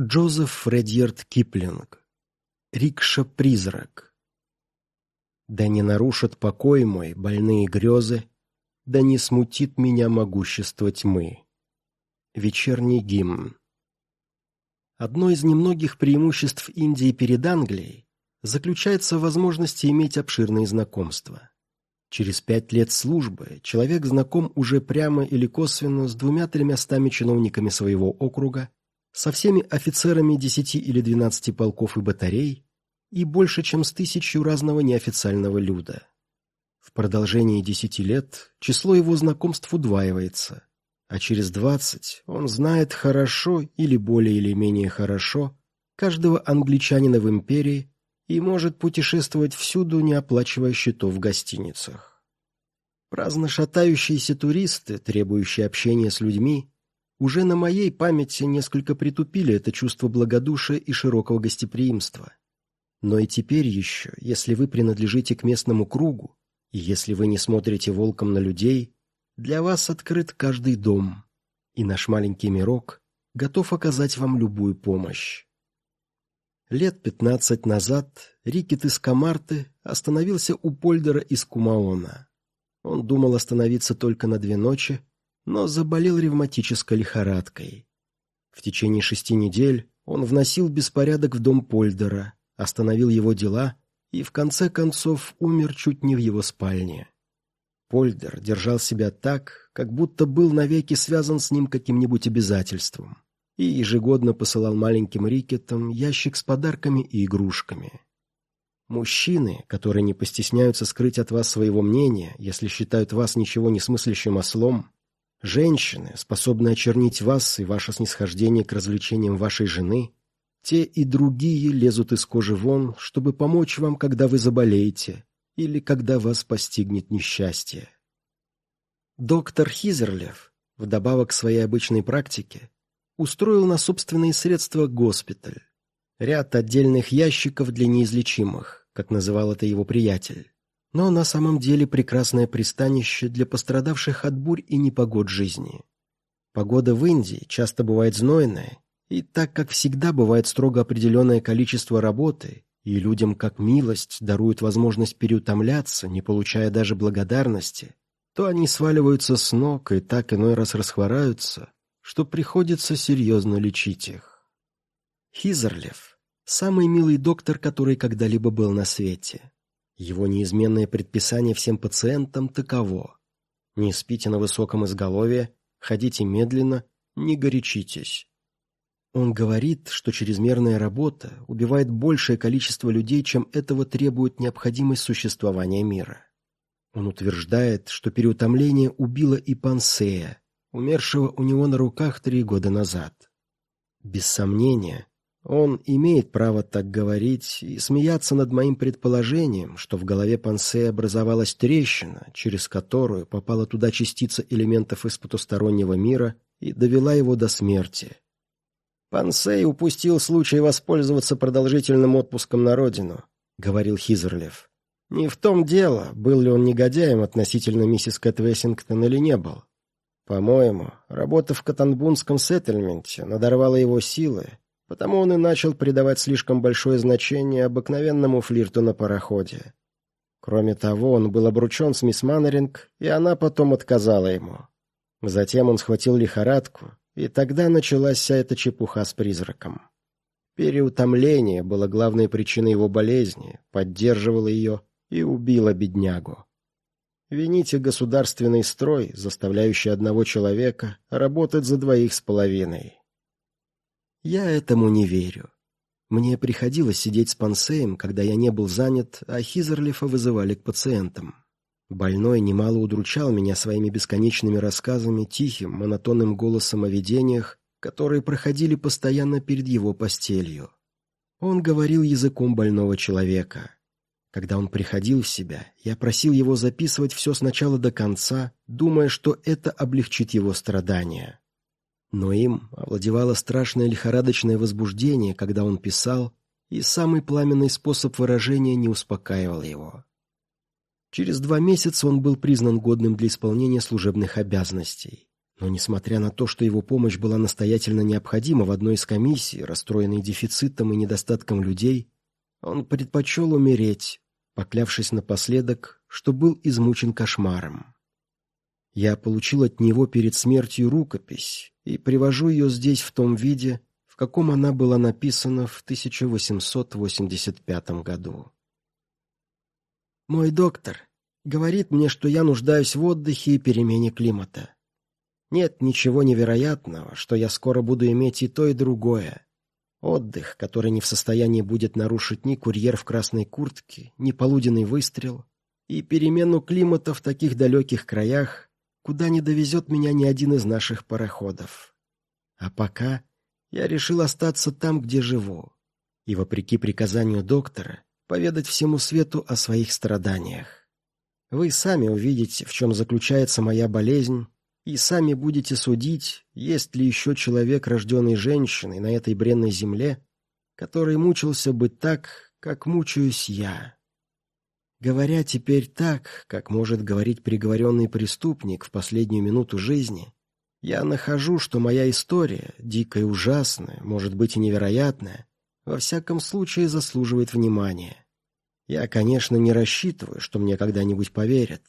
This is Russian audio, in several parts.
Джозеф Редьярд Киплинг. Рикша-призрак. Да не нарушат покой мой больные грезы, Да не смутит меня могущество тьмы. Вечерний гимн. Одно из немногих преимуществ Индии перед Англией заключается в возможности иметь обширные знакомства. Через пять лет службы человек знаком уже прямо или косвенно с двумя-тремястами чиновниками своего округа, со всеми офицерами десяти или двенадцати полков и батарей и больше, чем с тысячью разного неофициального люда. В продолжении десяти лет число его знакомств удваивается, а через двадцать он знает хорошо или более или менее хорошо каждого англичанина в империи и может путешествовать всюду, не оплачивая счетов в гостиницах. Праздно шатающиеся туристы, требующие общения с людьми, уже на моей памяти несколько притупили это чувство благодушия и широкого гостеприимства. Но и теперь еще, если вы принадлежите к местному кругу, и если вы не смотрите волком на людей, для вас открыт каждый дом, и наш маленький мирок готов оказать вам любую помощь. Лет пятнадцать назад Рикет из Камарты остановился у Польдера из Кумаона. Он думал остановиться только на две ночи, но заболел ревматической лихорадкой. В течение шести недель он вносил беспорядок в дом Польдера, остановил его дела и в конце концов умер чуть не в его спальне. Польдер держал себя так, как будто был навеки связан с ним каким-нибудь обязательством, и ежегодно посылал маленьким Рикетам ящик с подарками и игрушками. Мужчины, которые не постесняются скрыть от вас своего мнения, если считают вас ничего не смыслящим ослом, Женщины, способные очернить вас и ваше снисхождение к развлечениям вашей жены, те и другие лезут из кожи вон, чтобы помочь вам, когда вы заболеете или когда вас постигнет несчастье. Доктор Хизерлев, вдобавок к своей обычной практике, устроил на собственные средства госпиталь, ряд отдельных ящиков для неизлечимых, как называл это его приятель но на самом деле прекрасное пристанище для пострадавших от бурь и непогод жизни. Погода в Индии часто бывает знойная, и так как всегда бывает строго определенное количество работы, и людям как милость даруют возможность переутомляться, не получая даже благодарности, то они сваливаются с ног и так иной раз расхвораются, что приходится серьезно лечить их. Хизерлев – самый милый доктор, который когда-либо был на свете. Его неизменное предписание всем пациентам таково. Не спите на высоком изголовье, ходите медленно, не горячитесь. Он говорит, что чрезмерная работа убивает большее количество людей, чем этого требует необходимость существования мира. Он утверждает, что переутомление убило и Пансея, умершего у него на руках три года назад. Без сомнения, он имеет право так говорить и смеяться над моим предположением, что в голове Пансе образовалась трещина, через которую попала туда частица элементов из потустороннего мира и довела его до смерти. «Пансей упустил случай воспользоваться продолжительным отпуском на родину», — говорил Хизерлев. «Не в том дело, был ли он негодяем относительно миссис Кэт или не был. По-моему, работа в Катанбунском сеттельменте надорвала его силы, Потому он и начал придавать слишком большое значение обыкновенному флирту на пароходе. Кроме того, он был обручен с мисс Маннеринг, и она потом отказала ему. Затем он схватил лихорадку, и тогда началась вся эта чепуха с призраком. Переутомление было главной причиной его болезни, поддерживало ее и убило беднягу. Вините государственный строй, заставляющий одного человека работать за двоих с половиной. Я этому не верю. Мне приходилось сидеть с Пансеем, когда я не был занят, а Хизерлифа вызывали к пациентам. Больной немало удручал меня своими бесконечными рассказами, тихим, монотонным голосом о видениях, которые проходили постоянно перед его постелью. Он говорил языком больного человека. Когда он приходил в себя, я просил его записывать все сначала до конца, думая, что это облегчит его страдания. Но им овладевало страшное лихорадочное возбуждение, когда он писал, и самый пламенный способ выражения не успокаивал его. Через два месяца он был признан годным для исполнения служебных обязанностей. Но несмотря на то, что его помощь была настоятельно необходима в одной из комиссий, расстроенной дефицитом и недостатком людей, он предпочел умереть, поклявшись напоследок, что был измучен кошмаром. Я получил от него перед смертью рукопись и привожу ее здесь в том виде, в каком она была написана в 1885 году. «Мой доктор говорит мне, что я нуждаюсь в отдыхе и перемене климата. Нет ничего невероятного, что я скоро буду иметь и то, и другое. Отдых, который не в состоянии будет нарушить ни курьер в красной куртке, ни полуденный выстрел, и перемену климата в таких далеких краях, куда не довезет меня ни один из наших пароходов. А пока я решил остаться там, где живу, и, вопреки приказанию доктора, поведать всему свету о своих страданиях. Вы сами увидите, в чем заключается моя болезнь, и сами будете судить, есть ли еще человек, рожденный женщиной на этой бренной земле, который мучился бы так, как мучаюсь я. Говоря теперь так, как может говорить приговоренный преступник в последнюю минуту жизни, я нахожу, что моя история, дикая и ужасная, может быть и невероятная, во всяком случае заслуживает внимания. Я, конечно, не рассчитываю, что мне когда-нибудь поверят.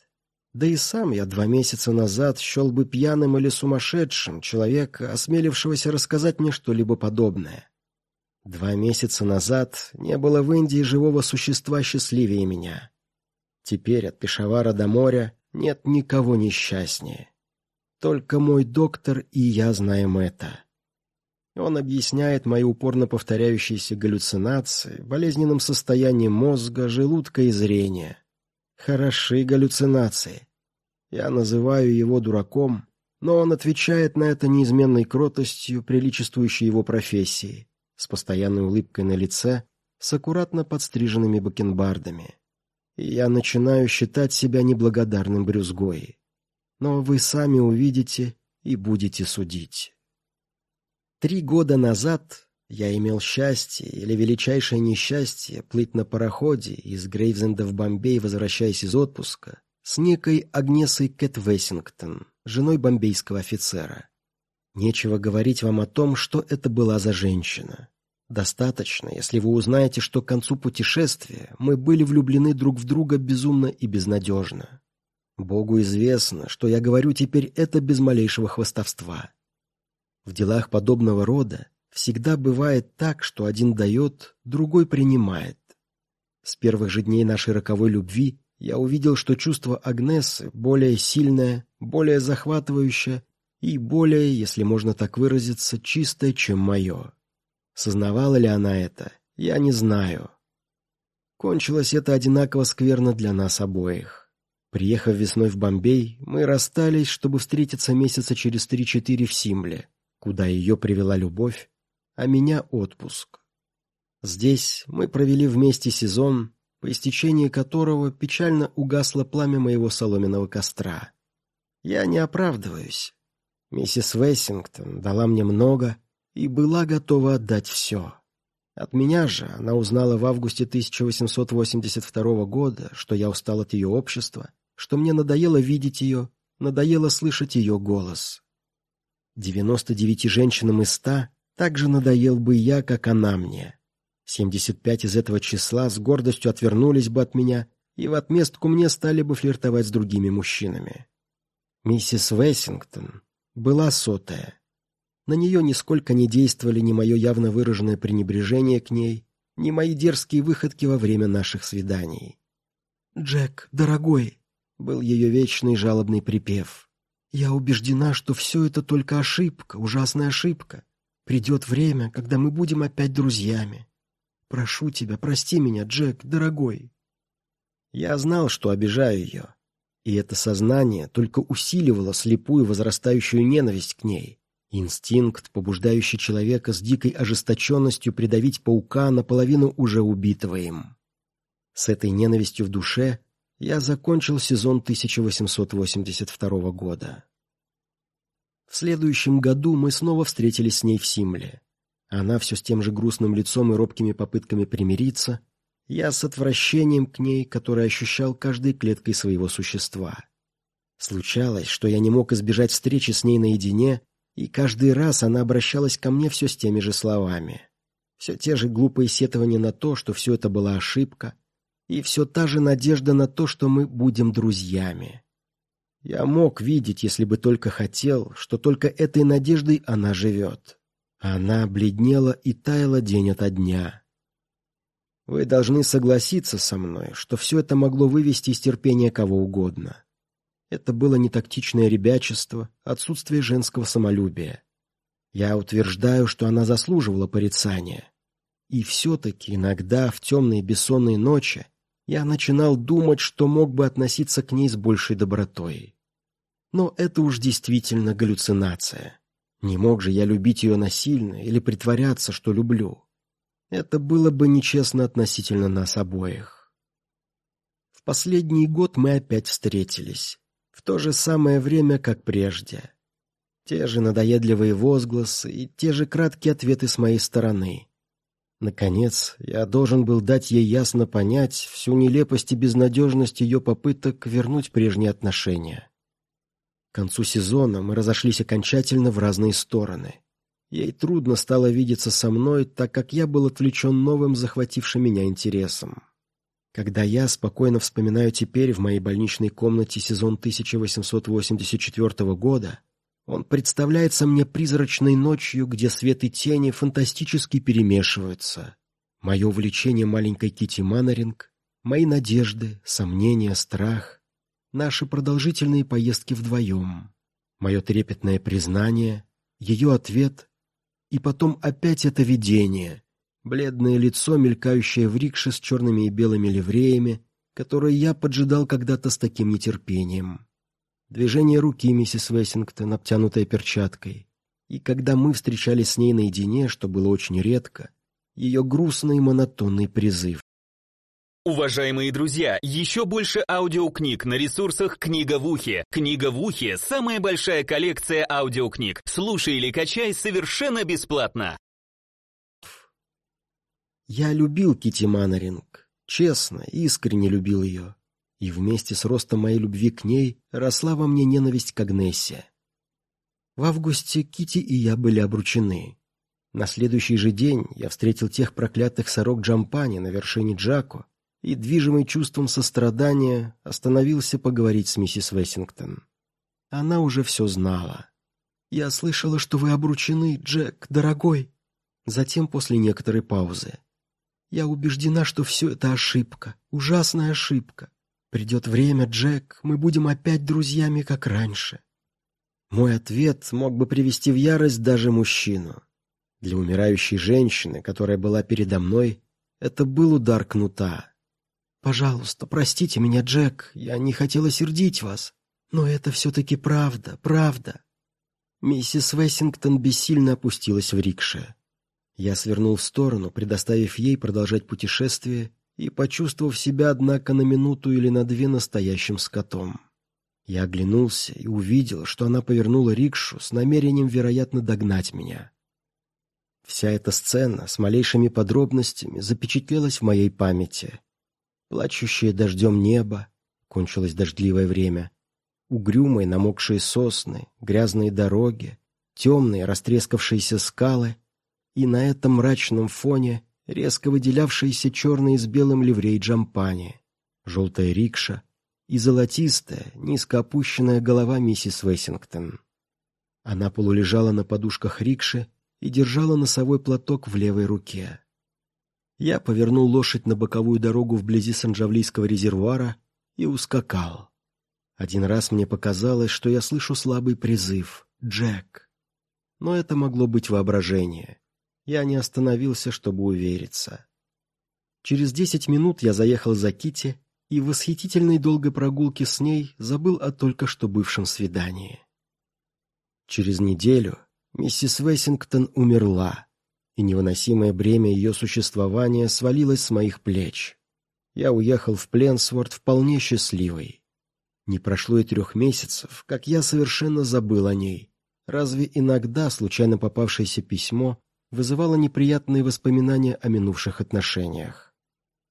Да и сам я два месяца назад счел бы пьяным или сумасшедшим человека, осмелившегося рассказать мне что-либо подобное. Два месяца назад не было в Индии живого существа счастливее меня. Теперь от Пешавара до моря нет никого несчастнее. Только мой доктор и я знаем это. Он объясняет мои упорно повторяющиеся галлюцинации болезненным состоянием мозга, желудка и зрения. Хороши галлюцинации. Я называю его дураком, но он отвечает на это неизменной кротостью, приличествующей его профессии, с постоянной улыбкой на лице, с аккуратно подстриженными бакенбардами. Я начинаю считать себя неблагодарным брюзгой. Но вы сами увидите и будете судить. Три года назад я имел счастье или величайшее несчастье плыть на пароходе из Грейвзенда в Бомбей, возвращаясь из отпуска, с некой Агнесой Кэт Вессингтон, женой бомбейского офицера. Нечего говорить вам о том, что это была за женщина. Достаточно, если вы узнаете, что к концу путешествия мы были влюблены друг в друга безумно и безнадежно. Богу известно, что я говорю теперь это без малейшего хвастовства. В делах подобного рода Всегда бывает так, что один дает, другой принимает. С первых же дней нашей роковой любви я увидел, что чувство Агнесы более сильное, более захватывающее и более, если можно так выразиться, чистое, чем мое. Сознавала ли она это, я не знаю. Кончилось это одинаково скверно для нас обоих. Приехав весной в Бомбей, мы расстались, чтобы встретиться месяца через три-четыре в Симле, куда ее привела любовь, а меня отпуск. Здесь мы провели вместе сезон, по истечении которого печально угасло пламя моего соломенного костра. Я не оправдываюсь. Миссис Вессингтон дала мне много и была готова отдать все. От меня же она узнала в августе 1882 года, что я устал от ее общества, что мне надоело видеть ее, надоело слышать ее голос. 99 женщинам из ста так же надоел бы я, как она мне. Семьдесят пять из этого числа с гордостью отвернулись бы от меня и в отместку мне стали бы флиртовать с другими мужчинами. Миссис Вессингтон была сотая. На нее нисколько не действовали ни мое явно выраженное пренебрежение к ней, ни мои дерзкие выходки во время наших свиданий. «Джек, дорогой!» — был ее вечный жалобный припев. «Я убеждена, что все это только ошибка, ужасная ошибка. Придет время, когда мы будем опять друзьями. Прошу тебя, прости меня, Джек, дорогой. Я знал, что обижаю ее, и это сознание только усиливало слепую возрастающую ненависть к ней. Инстинкт, побуждающий человека с дикой ожесточенностью придавить паука наполовину уже убитого им. С этой ненавистью в душе я закончил сезон 1882 года. В следующем году мы снова встретились с ней в Симле. Она все с тем же грустным лицом и робкими попытками примириться. Я с отвращением к ней, которое ощущал каждой клеткой своего существа. Случалось, что я не мог избежать встречи с ней наедине, и каждый раз она обращалась ко мне все с теми же словами. Все те же глупые сетования на то, что все это была ошибка, и все та же надежда на то, что мы будем друзьями. Я мог видеть, если бы только хотел, что только этой надеждой она живет. Она бледнела и таяла день ото дня. Вы должны согласиться со мной, что все это могло вывести из терпения кого угодно. Это было не тактичное ребячество, отсутствие женского самолюбия. Я утверждаю, что она заслуживала порицания. И все-таки иногда в темные бессонные ночи я начинал думать, что мог бы относиться к ней с большей добротой. Но это уж действительно галлюцинация. Не мог же я любить ее насильно или притворяться, что люблю. Это было бы нечестно относительно нас обоих. В последний год мы опять встретились. То же самое время, как прежде. Те же надоедливые возгласы и те же краткие ответы с моей стороны. Наконец, я должен был дать ей ясно понять всю нелепость и безнадежность ее попыток вернуть прежние отношения. К концу сезона мы разошлись окончательно в разные стороны. Ей трудно стало видеться со мной, так как я был отвлечен новым, захватившим меня интересом. Когда я спокойно вспоминаю теперь в моей больничной комнате сезон 1884 года, он представляется мне призрачной ночью, где свет и тени фантастически перемешиваются. Мое увлечение маленькой Кити Маннеринг, мои надежды, сомнения, страх, наши продолжительные поездки вдвоем, мое трепетное признание, ее ответ и потом опять это видение, бледное лицо, мелькающее в рикше с черными и белыми ливреями, которое я поджидал когда-то с таким нетерпением движение руки миссис Вессингтон, обтянутая перчаткой. И когда мы встречались с ней наедине, что было очень редко, ее грустный монотонный призыв. Уважаемые друзья, еще больше аудиокниг на ресурсах «Книга в ухе». «Книга в ухе» — самая большая коллекция аудиокниг. Слушай или качай совершенно бесплатно. Я любил Кити Маннеринг. Честно, искренне любил ее и вместе с ростом моей любви к ней росла во мне ненависть к Агнессе. В августе Кити и я были обручены. На следующий же день я встретил тех проклятых сорок Джампани на вершине Джако и, движимый чувством сострадания, остановился поговорить с миссис Вессингтон. Она уже все знала. «Я слышала, что вы обручены, Джек, дорогой». Затем, после некоторой паузы. «Я убеждена, что все это ошибка, ужасная ошибка. Придет время, Джек, мы будем опять друзьями, как раньше. Мой ответ мог бы привести в ярость даже мужчину. Для умирающей женщины, которая была передо мной, это был удар кнута. «Пожалуйста, простите меня, Джек, я не хотела сердить вас, но это все-таки правда, правда». Миссис Вессингтон бессильно опустилась в рикше. Я свернул в сторону, предоставив ей продолжать путешествие, и почувствовав себя, однако, на минуту или на две настоящим скотом. Я оглянулся и увидел, что она повернула рикшу с намерением, вероятно, догнать меня. Вся эта сцена с малейшими подробностями запечатлелась в моей памяти. Плачущее дождем небо, кончилось дождливое время, угрюмые намокшие сосны, грязные дороги, темные растрескавшиеся скалы, и на этом мрачном фоне резко выделявшиеся черные с белым ливрей джампани, желтая рикша и золотистая, низко опущенная голова миссис Вессингтон. Она полулежала на подушках рикши и держала носовой платок в левой руке. Я повернул лошадь на боковую дорогу вблизи Санджавлийского резервуара и ускакал. Один раз мне показалось, что я слышу слабый призыв «Джек». Но это могло быть воображение. Я не остановился, чтобы увериться. Через десять минут я заехал за Кити и в восхитительной долгой прогулке с ней забыл о только что бывшем свидании. Через неделю миссис Вессингтон умерла, и невыносимое бремя ее существования свалилось с моих плеч. Я уехал в Пленсворт вполне счастливый. Не прошло и трех месяцев, как я совершенно забыл о ней. Разве иногда случайно попавшееся письмо вызывало неприятные воспоминания о минувших отношениях.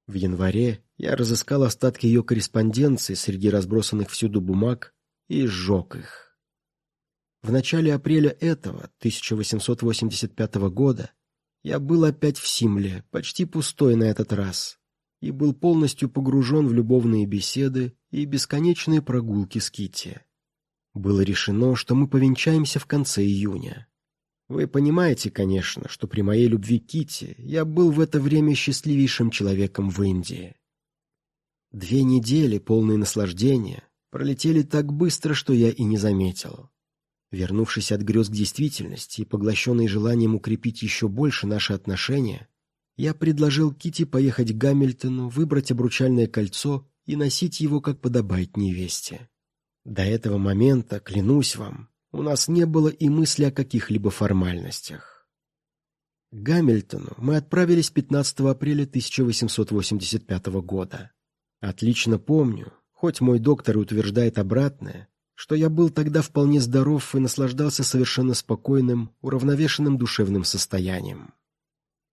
В январе я разыскал остатки ее корреспонденции среди разбросанных всюду бумаг и сжег их. В начале апреля этого, 1885 года, я был опять в Симле, почти пустой на этот раз, и был полностью погружен в любовные беседы и бесконечные прогулки с Китти. Было решено, что мы повенчаемся в конце июня. Вы понимаете, конечно, что при моей любви к Китти я был в это время счастливейшим человеком в Индии. Две недели, полные наслаждения, пролетели так быстро, что я и не заметил. Вернувшись от грез к действительности и поглощенный желанием укрепить еще больше наши отношения, я предложил Кити поехать к Гамильтону, выбрать обручальное кольцо и носить его, как подобает невесте. До этого момента, клянусь вам, у нас не было и мысли о каких-либо формальностях. К Гамильтону мы отправились 15 апреля 1885 года. Отлично помню, хоть мой доктор утверждает обратное, что я был тогда вполне здоров и наслаждался совершенно спокойным, уравновешенным душевным состоянием.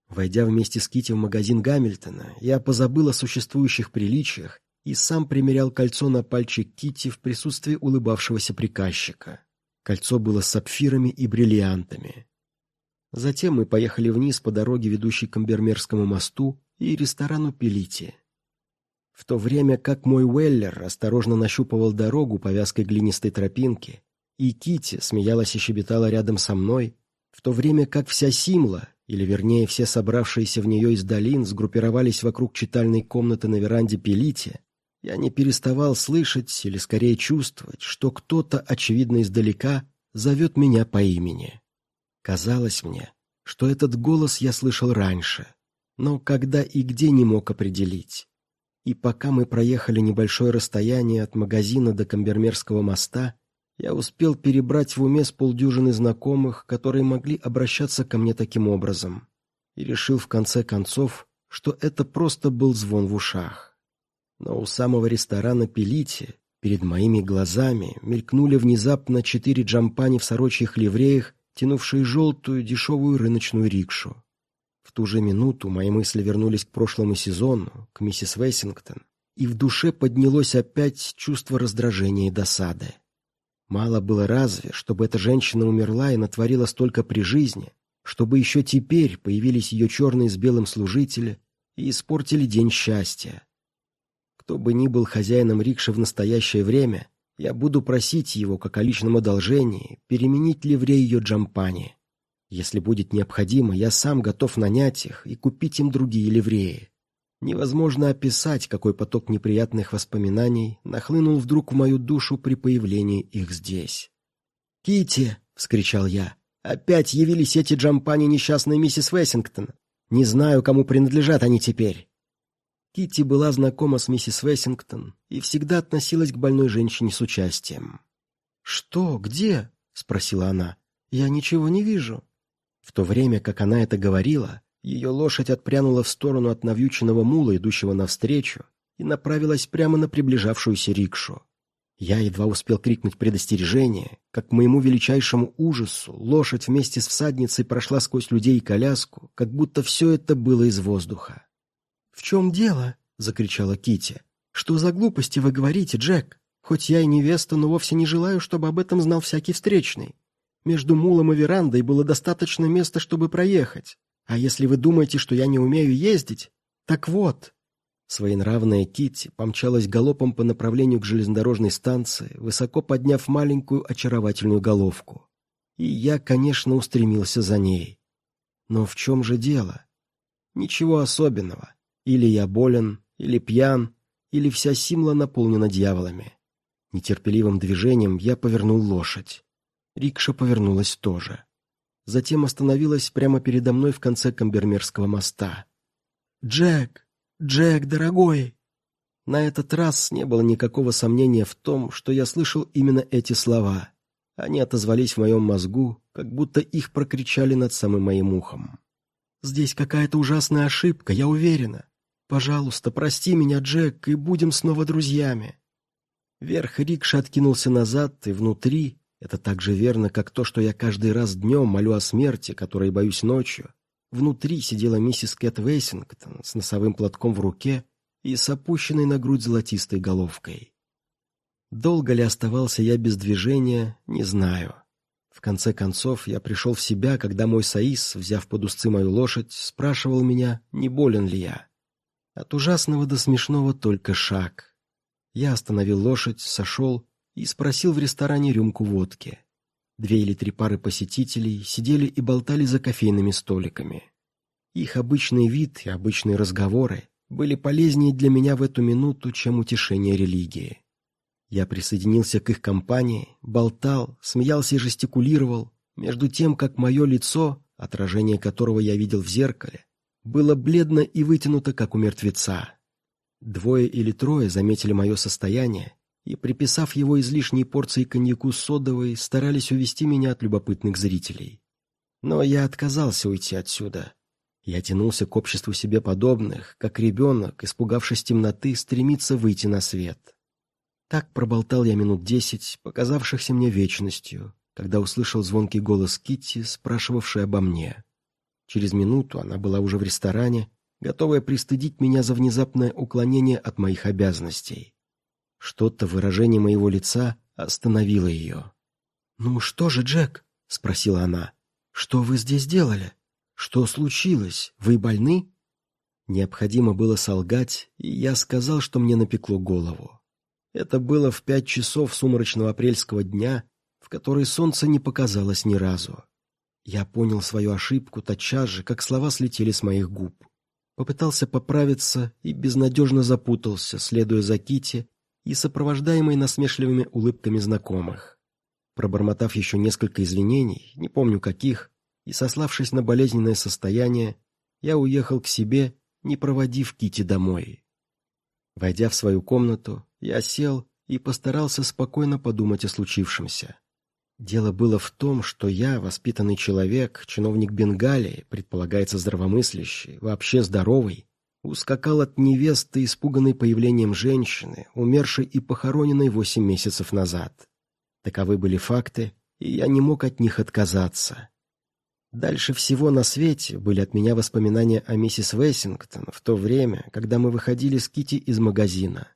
Войдя вместе с Кити в магазин Гамильтона, я позабыл о существующих приличиях и сам примерял кольцо на пальчик Кити в присутствии улыбавшегося приказчика. Кольцо было с сапфирами и бриллиантами. Затем мы поехали вниз по дороге, ведущей к Амбермерскому мосту и ресторану Пелити. В то время как мой Уэллер осторожно нащупывал дорогу по вязкой глинистой тропинке, и Кити смеялась и щебетала рядом со мной, в то время как вся Симла, или вернее все собравшиеся в нее из долин, сгруппировались вокруг читальной комнаты на веранде Пелити, я не переставал слышать, или скорее чувствовать, что кто-то, очевидно издалека, зовет меня по имени. Казалось мне, что этот голос я слышал раньше, но когда и где не мог определить. И пока мы проехали небольшое расстояние от магазина до Камбермерского моста, я успел перебрать в уме с полдюжины знакомых, которые могли обращаться ко мне таким образом, и решил в конце концов, что это просто был звон в ушах. Но у самого ресторана Пелити перед моими глазами мелькнули внезапно четыре джампани в сорочьих ливреях, тянувшие желтую дешевую рыночную рикшу. В ту же минуту мои мысли вернулись к прошлому сезону, к миссис Вессингтон, и в душе поднялось опять чувство раздражения и досады. Мало было разве, чтобы эта женщина умерла и натворила столько при жизни, чтобы еще теперь появились ее черные с белым служители и испортили день счастья. Кто бы ни был хозяином рикши в настоящее время, я буду просить его, как о личном одолжении, переменить ливрей ее джампани. Если будет необходимо, я сам готов нанять их и купить им другие ливреи. Невозможно описать, какой поток неприятных воспоминаний нахлынул вдруг в мою душу при появлении их здесь. Кити, вскричал я. «Опять явились эти джампани несчастной миссис Вессингтон. Не знаю, кому принадлежат они теперь». Кити была знакома с миссис Вессингтон и всегда относилась к больной женщине с участием. «Что? Где?» — спросила она. «Я ничего не вижу». В то время, как она это говорила, ее лошадь отпрянула в сторону от навьюченного мула, идущего навстречу, и направилась прямо на приближавшуюся рикшу. Я едва успел крикнуть предостережение, как к моему величайшему ужасу лошадь вместе с всадницей прошла сквозь людей и коляску, как будто все это было из воздуха. «В чем дело?» — закричала Кити. «Что за глупости вы говорите, Джек? Хоть я и невеста, но вовсе не желаю, чтобы об этом знал всякий встречный. Между мулом и верандой было достаточно места, чтобы проехать. А если вы думаете, что я не умею ездить, так вот...» Своенравная Китти помчалась галопом по направлению к железнодорожной станции, высоко подняв маленькую очаровательную головку. И я, конечно, устремился за ней. Но в чем же дело? Ничего особенного. Или я болен, или пьян, или вся Симла наполнена дьяволами. Нетерпеливым движением я повернул лошадь. Рикша повернулась тоже затем остановилась прямо передо мной в конце Камбермерского моста. «Джек! Джек, дорогой!» На этот раз не было никакого сомнения в том, что я слышал именно эти слова. Они отозвались в моем мозгу, как будто их прокричали над самым моим ухом. «Здесь какая-то ужасная ошибка, я уверена. Пожалуйста, прости меня, Джек, и будем снова друзьями». Верх рикши откинулся назад, и внутри, это так же верно, как то, что я каждый раз днем молю о смерти, которой боюсь ночью. Внутри сидела миссис Кэт Вейсингтон с носовым платком в руке и с опущенной на грудь золотистой головкой. Долго ли оставался я без движения, не знаю. В конце концов, я пришел в себя, когда мой Саис, взяв под узцы мою лошадь, спрашивал меня, не болен ли я. От ужасного до смешного только шаг. Я остановил лошадь, сошел и спросил в ресторане рюмку водки. Две или три пары посетителей сидели и болтали за кофейными столиками. Их обычный вид и обычные разговоры были полезнее для меня в эту минуту, чем утешение религии. Я присоединился к их компании, болтал, смеялся и жестикулировал, между тем, как мое лицо, отражение которого я видел в зеркале, было бледно и вытянуто, как у мертвеца. Двое или трое заметили мое состояние и, приписав его излишней порции коньяку содовой, старались увести меня от любопытных зрителей. Но я отказался уйти отсюда. Я тянулся к обществу себе подобных, как ребенок, испугавшись темноты, стремится выйти на свет. Так проболтал я минут десять, показавшихся мне вечностью, когда услышал звонкий голос Китти, спрашивавший обо мне. Через минуту она была уже в ресторане, готовая пристыдить меня за внезапное уклонение от моих обязанностей. Что-то в выражении моего лица остановило ее. «Ну что же, Джек?» — спросила она. «Что вы здесь делали? Что случилось? Вы больны?» Необходимо было солгать, и я сказал, что мне напекло голову. Это было в пять часов сумрачного апрельского дня, в который солнце не показалось ни разу. Я понял свою ошибку тотчас же, как слова слетели с моих губ. Попытался поправиться и безнадежно запутался, следуя за Кити и сопровождаемый насмешливыми улыбками знакомых. Пробормотав еще несколько извинений, не помню каких, и сославшись на болезненное состояние, я уехал к себе, не проводив Кити домой. Войдя в свою комнату, я сел и постарался спокойно подумать о случившемся. Дело было в том, что я, воспитанный человек, чиновник Бенгалии, предполагается здравомыслящий, вообще здоровый, ускакал от невесты, испуганной появлением женщины, умершей и похороненной восемь месяцев назад. Таковы были факты, и я не мог от них отказаться. Дальше всего на свете были от меня воспоминания о миссис Вессингтон в то время, когда мы выходили с Кити из магазина.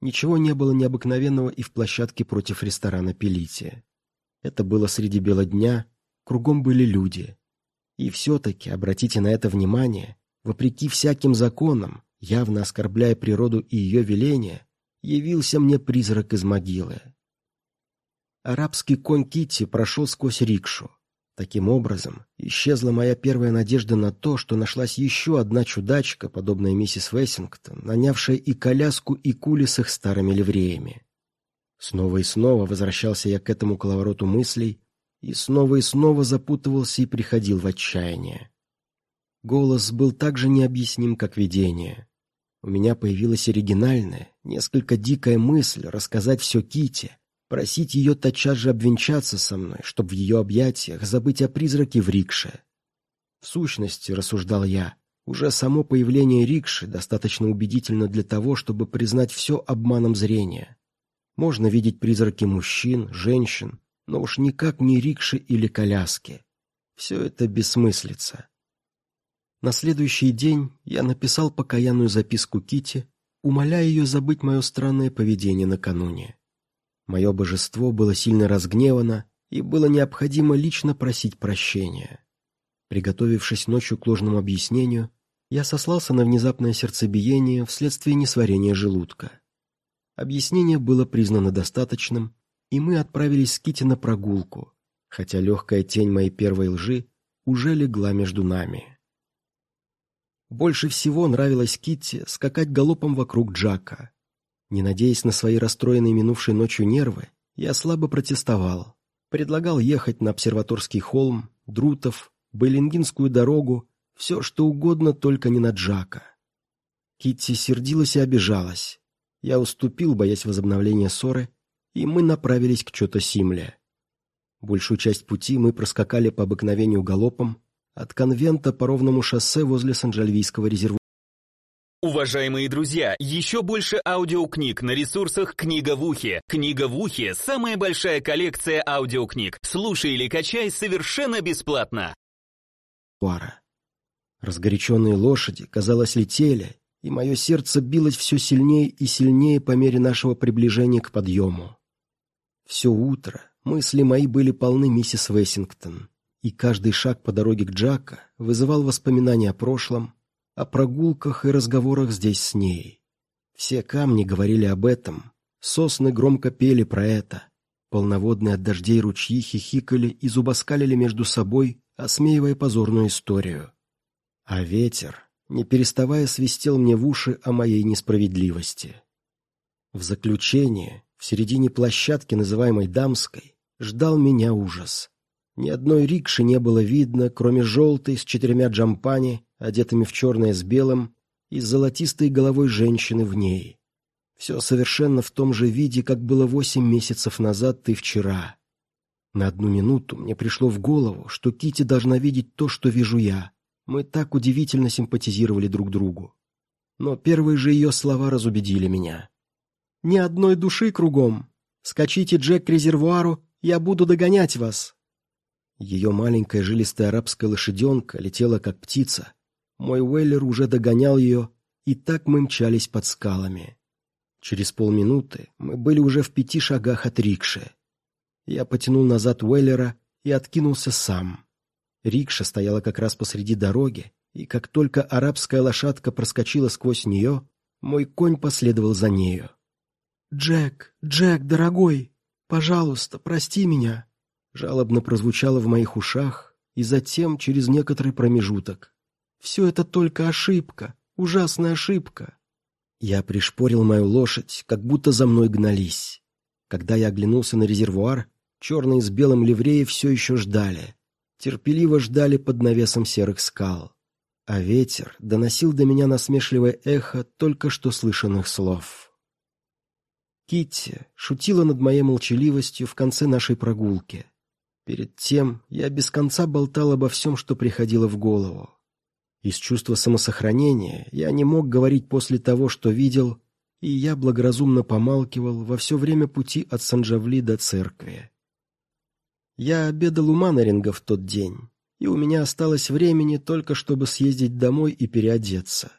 Ничего не было необыкновенного и в площадке против ресторана Пелития. Это было среди бела дня, кругом были люди. И все-таки, обратите на это внимание, вопреки всяким законам, явно оскорбляя природу и ее веления, явился мне призрак из могилы. Арабский конь Китти прошел сквозь рикшу. Таким образом, исчезла моя первая надежда на то, что нашлась еще одна чудачка, подобная миссис Вессингтон, нанявшая и коляску, и кули с их старыми ливреями. Снова и снова возвращался я к этому коловороту мыслей, и снова и снова запутывался и приходил в отчаяние. Голос был так же необъясним, как видение. У меня появилась оригинальная, несколько дикая мысль рассказать все Ките, просить ее тотчас же обвенчаться со мной, чтобы в ее объятиях забыть о призраке в рикше. В сущности, рассуждал я, уже само появление рикши достаточно убедительно для того, чтобы признать все обманом зрения. Можно видеть призраки мужчин, женщин, но уж никак не рикши или коляски. Все это бессмыслица. На следующий день я написал покаянную записку Кити, умоляя ее забыть мое странное поведение накануне. Мое божество было сильно разгневано, и было необходимо лично просить прощения. Приготовившись ночью к ложному объяснению, я сослался на внезапное сердцебиение вследствие несварения желудка. Объяснение было признано достаточным, и мы отправились с Кити на прогулку, хотя легкая тень моей первой лжи уже легла между нами. Больше всего нравилось Китти скакать галопом вокруг Джака. Не надеясь на свои расстроенные минувшей ночью нервы, я слабо протестовал. Предлагал ехать на обсерваторский холм, Друтов, Байлингинскую дорогу, все что угодно, только не на Джака. Китти сердилась и обижалась. Я уступил, боясь возобновления ссоры, и мы направились к Чото-Симле. Большую часть пути мы проскакали по обыкновению галопом, от конвента по ровному шоссе возле Санджальвийского резервуара. Уважаемые друзья, еще больше аудиокниг на ресурсах «Книга в ухе». «Книга в ухе» — самая большая коллекция аудиокниг. Слушай или качай совершенно бесплатно. Разгоряченные лошади, казалось, летели, и мое сердце билось все сильнее и сильнее по мере нашего приближения к подъему. Все утро мысли мои были полны миссис Вессингтон, и каждый шаг по дороге к Джака вызывал воспоминания о прошлом, о прогулках и разговорах здесь с ней. Все камни говорили об этом, сосны громко пели про это, полноводные от дождей ручьи хихикали и зубоскалили между собой, осмеивая позорную историю. А ветер, не переставая, свистел мне в уши о моей несправедливости. В заключение, в середине площадки, называемой Дамской, ждал меня ужас. Ни одной рикши не было видно, кроме желтой с четырьмя джампани, одетыми в черное с белым, и с золотистой головой женщины в ней. Все совершенно в том же виде, как было восемь месяцев назад и вчера. На одну минуту мне пришло в голову, что Кити должна видеть то, что вижу я. Мы так удивительно симпатизировали друг другу. Но первые же ее слова разубедили меня. «Ни одной души кругом. Скачите, Джек, к резервуару, я буду догонять вас». Ее маленькая жилистая арабская лошаденка летела, как птица. Мой Уэллер уже догонял ее, и так мы мчались под скалами. Через полминуты мы были уже в пяти шагах от рикши. Я потянул назад Уэллера и откинулся сам. Рикша стояла как раз посреди дороги, и как только арабская лошадка проскочила сквозь нее, мой конь последовал за нею. «Джек, Джек, дорогой, пожалуйста, прости меня!» жалобно прозвучало в моих ушах, и затем через некоторый промежуток. «Все это только ошибка, ужасная ошибка». Я пришпорил мою лошадь, как будто за мной гнались. Когда я оглянулся на резервуар, черные с белым ливреи все еще ждали. Терпеливо ждали под навесом серых скал. А ветер доносил до меня насмешливое эхо только что слышанных слов. Китти шутила над моей молчаливостью в конце нашей прогулки. Перед тем я без конца болтал обо всем, что приходило в голову. Из чувства самосохранения я не мог говорить после того, что видел, и я благоразумно помалкивал во все время пути от Санджавли до церкви. Я обедал у Маннеринга в тот день, и у меня осталось времени только, чтобы съездить домой и переодеться.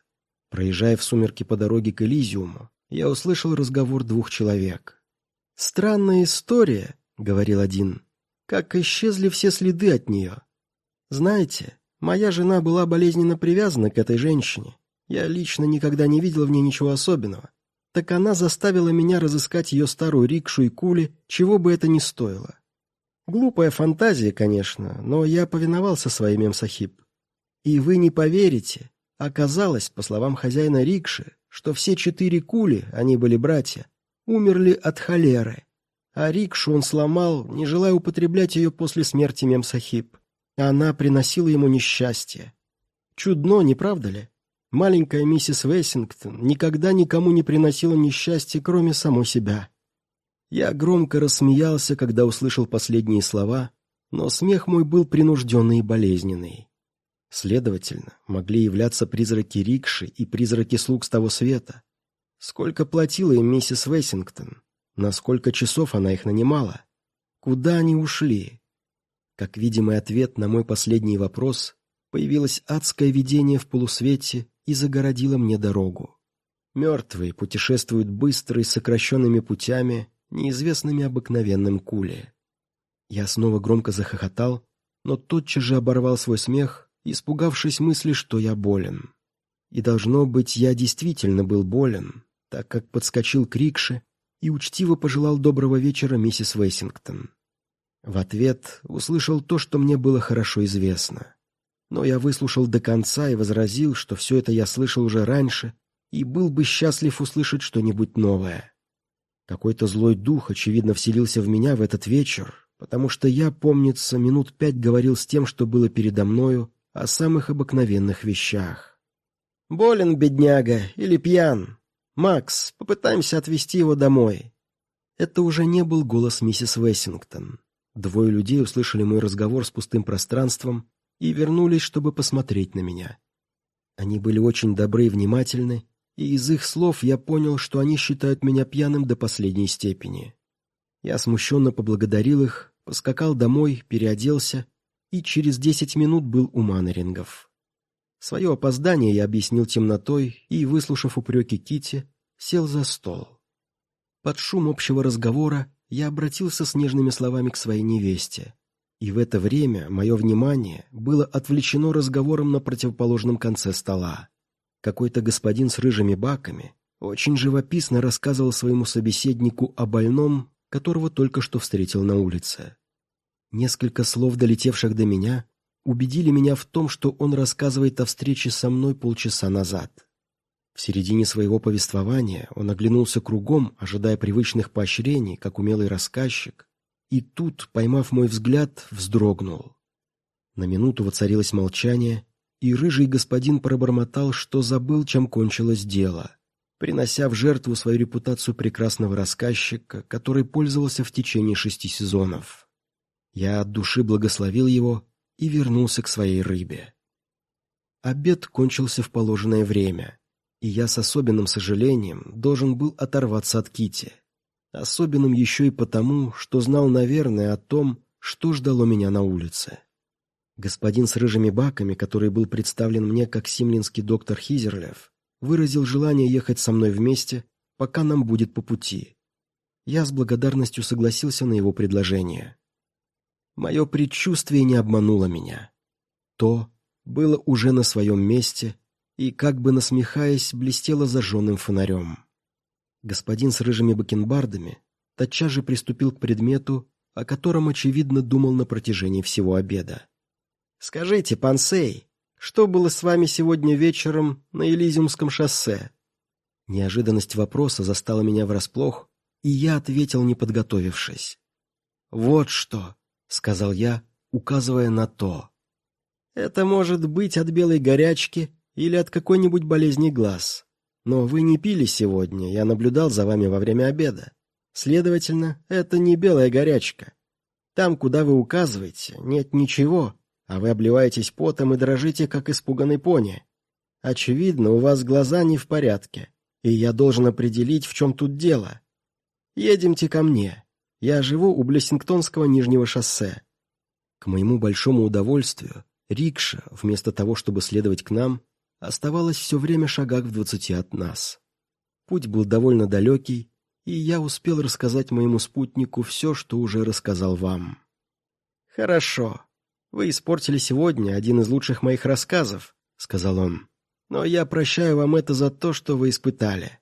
Проезжая в сумерки по дороге к Элизиуму, я услышал разговор двух человек. «Странная история», — говорил один, как исчезли все следы от нее. Знаете, моя жена была болезненно привязана к этой женщине. Я лично никогда не видел в ней ничего особенного. Так она заставила меня разыскать ее старую рикшу и кули, чего бы это ни стоило. Глупая фантазия, конечно, но я повиновался своим Эмсахиб. И вы не поверите, оказалось, по словам хозяина рикши, что все четыре кули, они были братья, умерли от холеры. А рикшу он сломал, не желая употреблять ее после смерти Мемсахиб. Она приносила ему несчастье. Чудно, не правда ли? Маленькая миссис Вессингтон никогда никому не приносила несчастья, кроме самой себя. Я громко рассмеялся, когда услышал последние слова, но смех мой был принужденный и болезненный. Следовательно, могли являться призраки рикши и призраки слуг с того света. Сколько платила им миссис Вессингтон? На сколько часов она их нанимала? Куда они ушли? Как видимый ответ на мой последний вопрос, появилось адское видение в полусвете и загородило мне дорогу. Мертвые путешествуют быстро и сокращенными путями, неизвестными обыкновенным куле. Я снова громко захохотал, но тотчас же оборвал свой смех, испугавшись мысли, что я болен. И, должно быть, я действительно был болен, так как подскочил к рикше и учтиво пожелал доброго вечера миссис Вессингтон. В ответ услышал то, что мне было хорошо известно. Но я выслушал до конца и возразил, что все это я слышал уже раньше и был бы счастлив услышать что-нибудь новое. Какой-то злой дух, очевидно, вселился в меня в этот вечер, потому что я, помнится, минут пять говорил с тем, что было передо мною, о самых обыкновенных вещах. «Болен, бедняга, или пьян?» «Макс, попытаемся отвезти его домой». Это уже не был голос миссис Вессингтон. Двое людей услышали мой разговор с пустым пространством и вернулись, чтобы посмотреть на меня. Они были очень добры и внимательны, и из их слов я понял, что они считают меня пьяным до последней степени. Я смущенно поблагодарил их, поскакал домой, переоделся и через десять минут был у Маннерингов. Свое опоздание я объяснил темнотой и, выслушав упреки Кити, сел за стол. Под шум общего разговора я обратился с нежными словами к своей невесте. И в это время мое внимание было отвлечено разговором на противоположном конце стола. Какой-то господин с рыжими баками очень живописно рассказывал своему собеседнику о больном, которого только что встретил на улице. Несколько слов, долетевших до меня, убедили меня в том, что он рассказывает о встрече со мной полчаса назад. В середине своего повествования он оглянулся кругом, ожидая привычных поощрений, как умелый рассказчик, и тут, поймав мой взгляд, вздрогнул. На минуту воцарилось молчание, и рыжий господин пробормотал, что забыл, чем кончилось дело, принося в жертву свою репутацию прекрасного рассказчика, который пользовался в течение шести сезонов. Я от души благословил его и вернулся к своей рыбе. Обед кончился в положенное время, и я с особенным сожалением должен был оторваться от Кити. Особенным еще и потому, что знал, наверное, о том, что ждало меня на улице. Господин с рыжими баками, который был представлен мне как симлинский доктор Хизерлев, выразил желание ехать со мной вместе, пока нам будет по пути. Я с благодарностью согласился на его предложение. Мое предчувствие не обмануло меня. То было уже на своем месте и, как бы насмехаясь, блестело зажженным фонарем. Господин с рыжими бакенбардами тотчас же приступил к предмету, о котором, очевидно, думал на протяжении всего обеда. «Скажите, пансей, что было с вами сегодня вечером на Элизиумском шоссе?» Неожиданность вопроса застала меня врасплох, и я ответил, не подготовившись. «Вот что», — сказал я, указывая на то. «Это может быть от белой горячки или от какой-нибудь болезни глаз. Но вы не пили сегодня, я наблюдал за вами во время обеда. Следовательно, это не белая горячка. Там, куда вы указываете, нет ничего, а вы обливаетесь потом и дрожите, как испуганный пони. Очевидно, у вас глаза не в порядке, и я должен определить, в чем тут дело. Едемте ко мне. Я живу у Блессингтонского Нижнего шоссе. К моему большому удовольствию, рикша, вместо того, чтобы следовать к нам, оставалась все время шагах в двадцати от нас. Путь был довольно далекий, и я успел рассказать моему спутнику все, что уже рассказал вам. «Хорошо», «Вы испортили сегодня один из лучших моих рассказов», — сказал он. «Но я прощаю вам это за то, что вы испытали.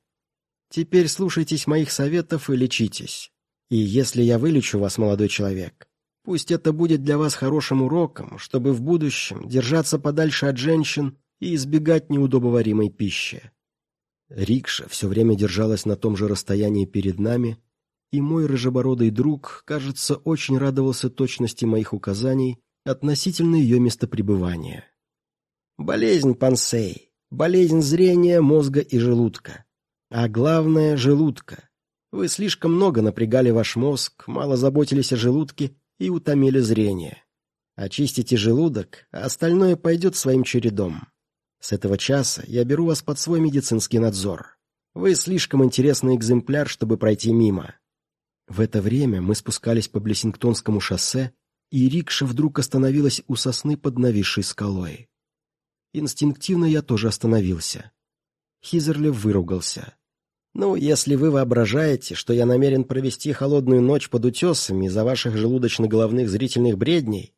Теперь слушайтесь моих советов и лечитесь. И если я вылечу вас, молодой человек, пусть это будет для вас хорошим уроком, чтобы в будущем держаться подальше от женщин и избегать неудобоваримой пищи». Рикша все время держалась на том же расстоянии перед нами, и мой рыжебородый друг, кажется, очень радовался точности моих указаний относительно ее местопребывания. Болезнь Пансей, болезнь зрения, мозга и желудка. А главное – желудка. Вы слишком много напрягали ваш мозг, мало заботились о желудке и утомили зрение. Очистите желудок, а остальное пойдет своим чередом. С этого часа я беру вас под свой медицинский надзор. Вы слишком интересный экземпляр, чтобы пройти мимо. В это время мы спускались по Блессингтонскому шоссе и рикша вдруг остановилась у сосны под нависшей скалой. Инстинктивно я тоже остановился. Хизерлев выругался. «Ну, если вы воображаете, что я намерен провести холодную ночь под утесами из-за ваших желудочно-головных зрительных бредней...»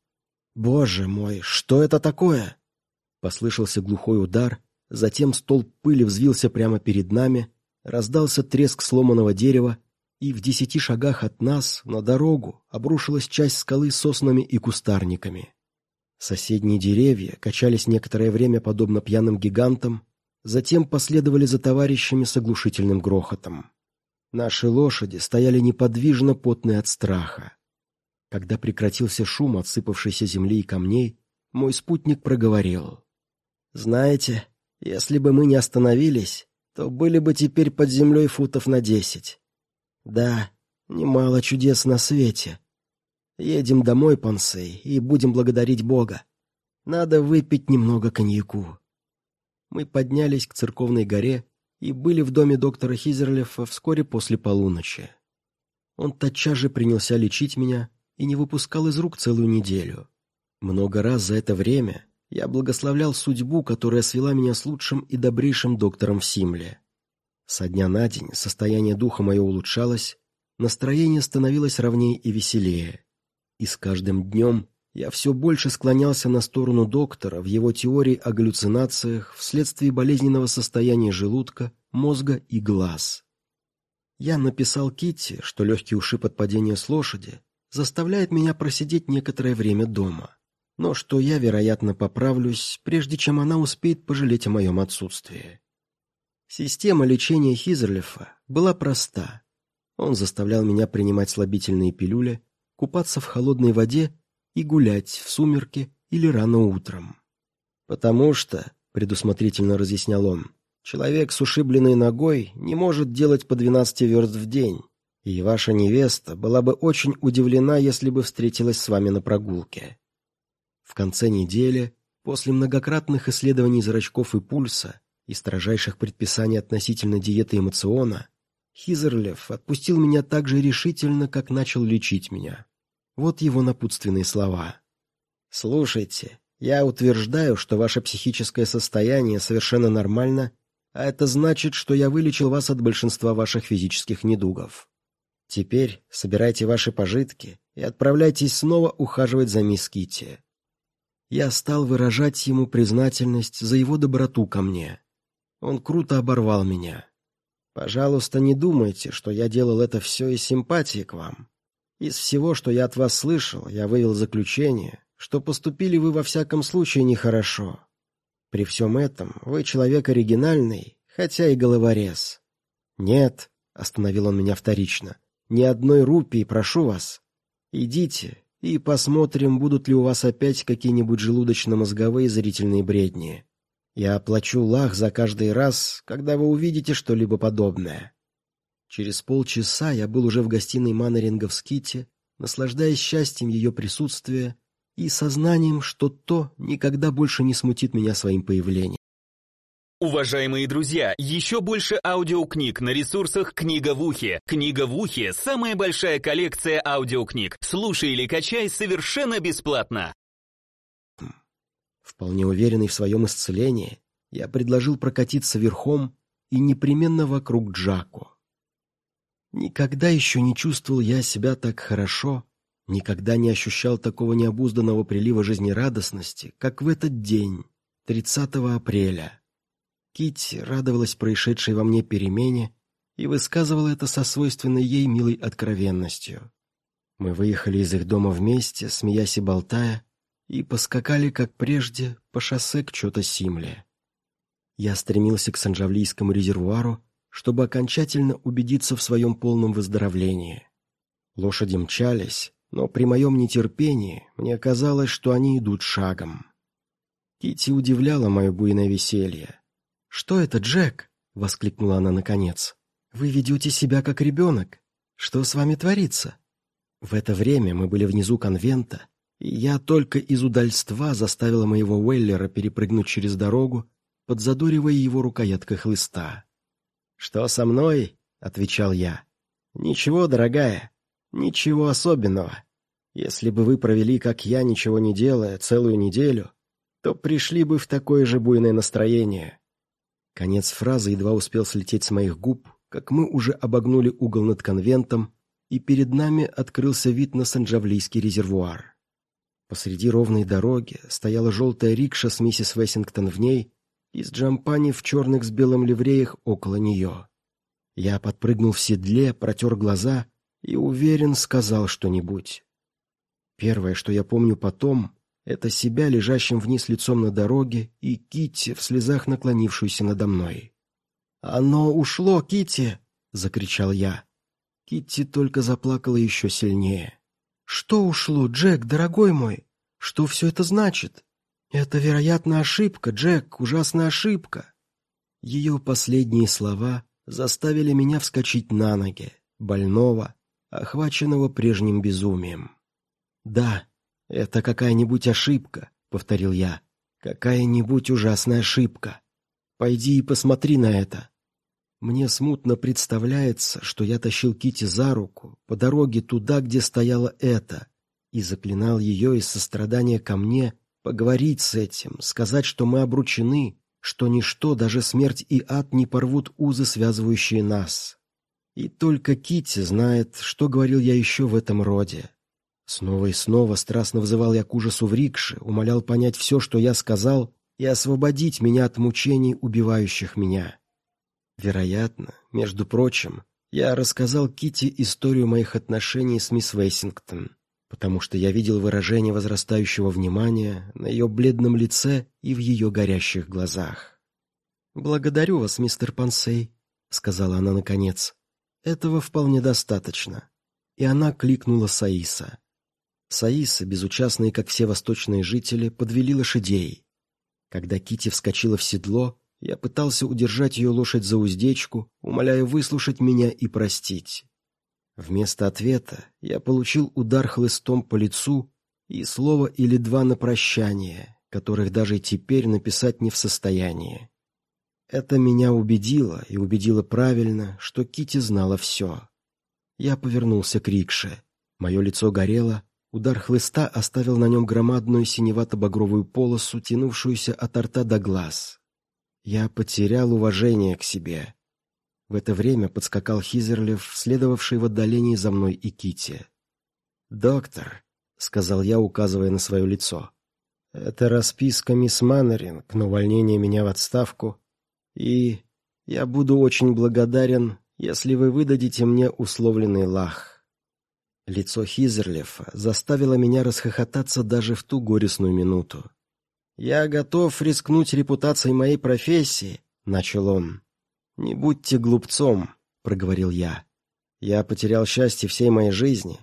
«Боже мой, что это такое?» Послышался глухой удар, затем столб пыли взвился прямо перед нами, раздался треск сломанного дерева, и в десяти шагах от нас на дорогу обрушилась часть скалы соснами и кустарниками. Соседние деревья качались некоторое время подобно пьяным гигантам, затем последовали за товарищами с оглушительным грохотом. Наши лошади стояли неподвижно, потные от страха. Когда прекратился шум отсыпавшейся земли и камней, мой спутник проговорил. «Знаете, если бы мы не остановились, то были бы теперь под землей футов на десять. Да, немало чудес на свете. Едем домой, Пансей, и будем благодарить Бога. Надо выпить немного коньяку. Мы поднялись к церковной горе и были в доме доктора Хизерлефа вскоре после полуночи. Он тотчас же принялся лечить меня и не выпускал из рук целую неделю. Много раз за это время я благословлял судьбу, которая свела меня с лучшим и добрейшим доктором в Симле. Со дня на день состояние духа мое улучшалось, настроение становилось ровнее и веселее. И с каждым днем я все больше склонялся на сторону доктора в его теории о галлюцинациях вследствие болезненного состояния желудка, мозга и глаз. Я написал Китти, что легкий ушиб от падения с лошади заставляет меня просидеть некоторое время дома, но что я, вероятно, поправлюсь, прежде чем она успеет пожалеть о моем отсутствии. Система лечения Хизерлифа была проста. Он заставлял меня принимать слабительные пилюли, купаться в холодной воде и гулять в сумерки или рано утром. «Потому что», — предусмотрительно разъяснял он, — «человек с ушибленной ногой не может делать по двенадцати верст в день, и ваша невеста была бы очень удивлена, если бы встретилась с вами на прогулке». В конце недели, после многократных исследований зрачков и пульса и строжайших предписаний относительно диеты эмоциона, Хизерлев отпустил меня так же решительно, как начал лечить меня. Вот его напутственные слова. «Слушайте, я утверждаю, что ваше психическое состояние совершенно нормально, а это значит, что я вылечил вас от большинства ваших физических недугов. Теперь собирайте ваши пожитки и отправляйтесь снова ухаживать за мисс Китти». Я стал выражать ему признательность за его доброту ко мне. Он круто оборвал меня. «Пожалуйста, не думайте, что я делал это все из симпатии к вам. Из всего, что я от вас слышал, я вывел заключение, что поступили вы во всяком случае нехорошо. При всем этом вы человек оригинальный, хотя и головорез. Нет, — остановил он меня вторично, — ни одной рупии, прошу вас. Идите и посмотрим, будут ли у вас опять какие-нибудь желудочно-мозговые зрительные бредни. Я оплачу лах за каждый раз, когда вы увидите что-либо подобное. Через полчаса я был уже в гостиной Маннеринга в Ските, наслаждаясь счастьем ее присутствия и сознанием, что то никогда больше не смутит меня своим появлением. Уважаемые друзья, еще больше аудиокниг на ресурсах «Книга в ухе». «Книга в ухе» — самая большая коллекция аудиокниг. Слушай или качай совершенно бесплатно. Вполне уверенный в своем исцелении, я предложил прокатиться верхом и непременно вокруг Джако. Никогда еще не чувствовал я себя так хорошо, никогда не ощущал такого необузданного прилива жизнерадостности, как в этот день, 30 апреля. Китти радовалась происшедшей во мне перемене и высказывала это со свойственной ей милой откровенностью. Мы выехали из их дома вместе, смеясь и болтая, и поскакали, как прежде, по шоссе к Чото-Симле. Я стремился к Санжавлийскому резервуару, чтобы окончательно убедиться в своем полном выздоровлении. Лошади мчались, но при моем нетерпении мне казалось, что они идут шагом. Кити удивляла мое буйное веселье. «Что это, Джек?» — воскликнула она наконец. «Вы ведете себя как ребенок. Что с вами творится?» В это время мы были внизу конвента, я только из удальства заставила моего Уэллера перепрыгнуть через дорогу, подзадоривая его рукояткой хлыста. «Что со мной?» — отвечал я. «Ничего, дорогая, ничего особенного. Если бы вы провели, как я, ничего не делая, целую неделю, то пришли бы в такое же буйное настроение». Конец фразы едва успел слететь с моих губ, как мы уже обогнули угол над конвентом, и перед нами открылся вид на Санджавлийский резервуар. Посреди ровной дороги стояла желтая рикша с миссис Вессингтон в ней из джампани в черных с белым ливреях около нее. Я подпрыгнул в седле, протер глаза и уверен сказал что-нибудь. Первое, что я помню потом, это себя, лежащим вниз лицом на дороге, и Китти, в слезах наклонившуюся надо мной. «Оно ушло, Китти!» — закричал я. Китти только заплакала еще сильнее. «Что ушло, Джек, дорогой мой? Что все это значит?» «Это, вероятно, ошибка, Джек, ужасная ошибка». Ее последние слова заставили меня вскочить на ноги, больного, охваченного прежним безумием. «Да, это какая-нибудь ошибка», — повторил я. «Какая-нибудь ужасная ошибка. Пойди и посмотри на это». Мне смутно представляется, что я тащил Кити за руку по дороге туда, где стояло это, и заклинал ее из сострадания ко мне поговорить с этим, сказать, что мы обручены, что ничто, даже смерть и ад не порвут узы, связывающие нас. И только Китти знает, что говорил я еще в этом роде. Снова и снова страстно взывал я к ужасу в рикше, умолял понять все, что я сказал, и освободить меня от мучений, убивающих меня. Вероятно, между прочим, я рассказал Кити историю моих отношений с мисс Вейсингтон, потому что я видел выражение возрастающего внимания на ее бледном лице и в ее горящих глазах. «Благодарю вас, мистер Пансей», — сказала она наконец. «Этого вполне достаточно». И она кликнула Саиса. Саиса, безучастные, как все восточные жители, подвели лошадей. Когда Кити вскочила в седло, я пытался удержать ее лошадь за уздечку, умоляя выслушать меня и простить. Вместо ответа я получил удар хлыстом по лицу и слово или два на прощание, которых даже теперь написать не в состоянии. Это меня убедило, и убедило правильно, что Кити знала все. Я повернулся к Рикше. Мое лицо горело, Удар хлыста оставил на нем громадную синевато-багровую полосу, тянувшуюся от рта до глаз. Я потерял уважение к себе. В это время подскакал Хизерлев, следовавший в отдалении за мной и Кити. «Доктор», — сказал я, указывая на свое лицо, — «это расписка мисс Маннеринг на увольнение меня в отставку, и я буду очень благодарен, если вы выдадите мне условленный лах». Лицо Хизерлифа заставило меня расхохотаться даже в ту горестную минуту. «Я готов рискнуть репутацией моей профессии», — начал он. «Не будьте глупцом», — проговорил я. «Я потерял счастье всей моей жизни,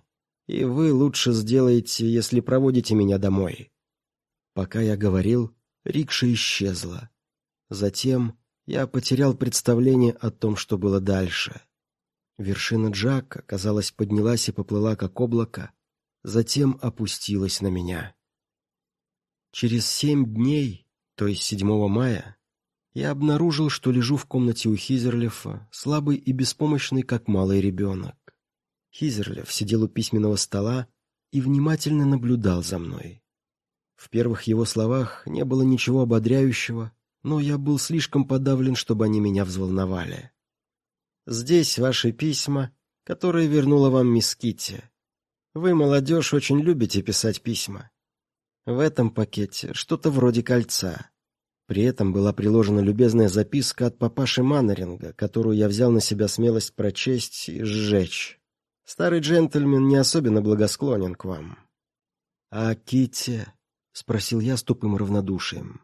и вы лучше сделаете, если проводите меня домой». Пока я говорил, рикша исчезла. Затем я потерял представление о том, что было дальше. Вершина Джака, казалось, поднялась и поплыла, как облако, затем опустилась на меня. Через семь дней, то есть 7 мая, я обнаружил, что лежу в комнате у Хизерлифа, слабый и беспомощный, как малый ребенок. Хизерлиф сидел у письменного стола и внимательно наблюдал за мной. В первых его словах не было ничего ободряющего, но я был слишком подавлен, чтобы они меня взволновали. Здесь ваши письма, которые вернула вам мисс Китти. Вы, молодежь, очень любите писать письма. В этом пакете что-то вроде кольца. При этом была приложена любезная записка от папаши Маннеринга, которую я взял на себя смелость прочесть и сжечь. Старый джентльмен не особенно благосклонен к вам. — А Китти? — спросил я с тупым равнодушием.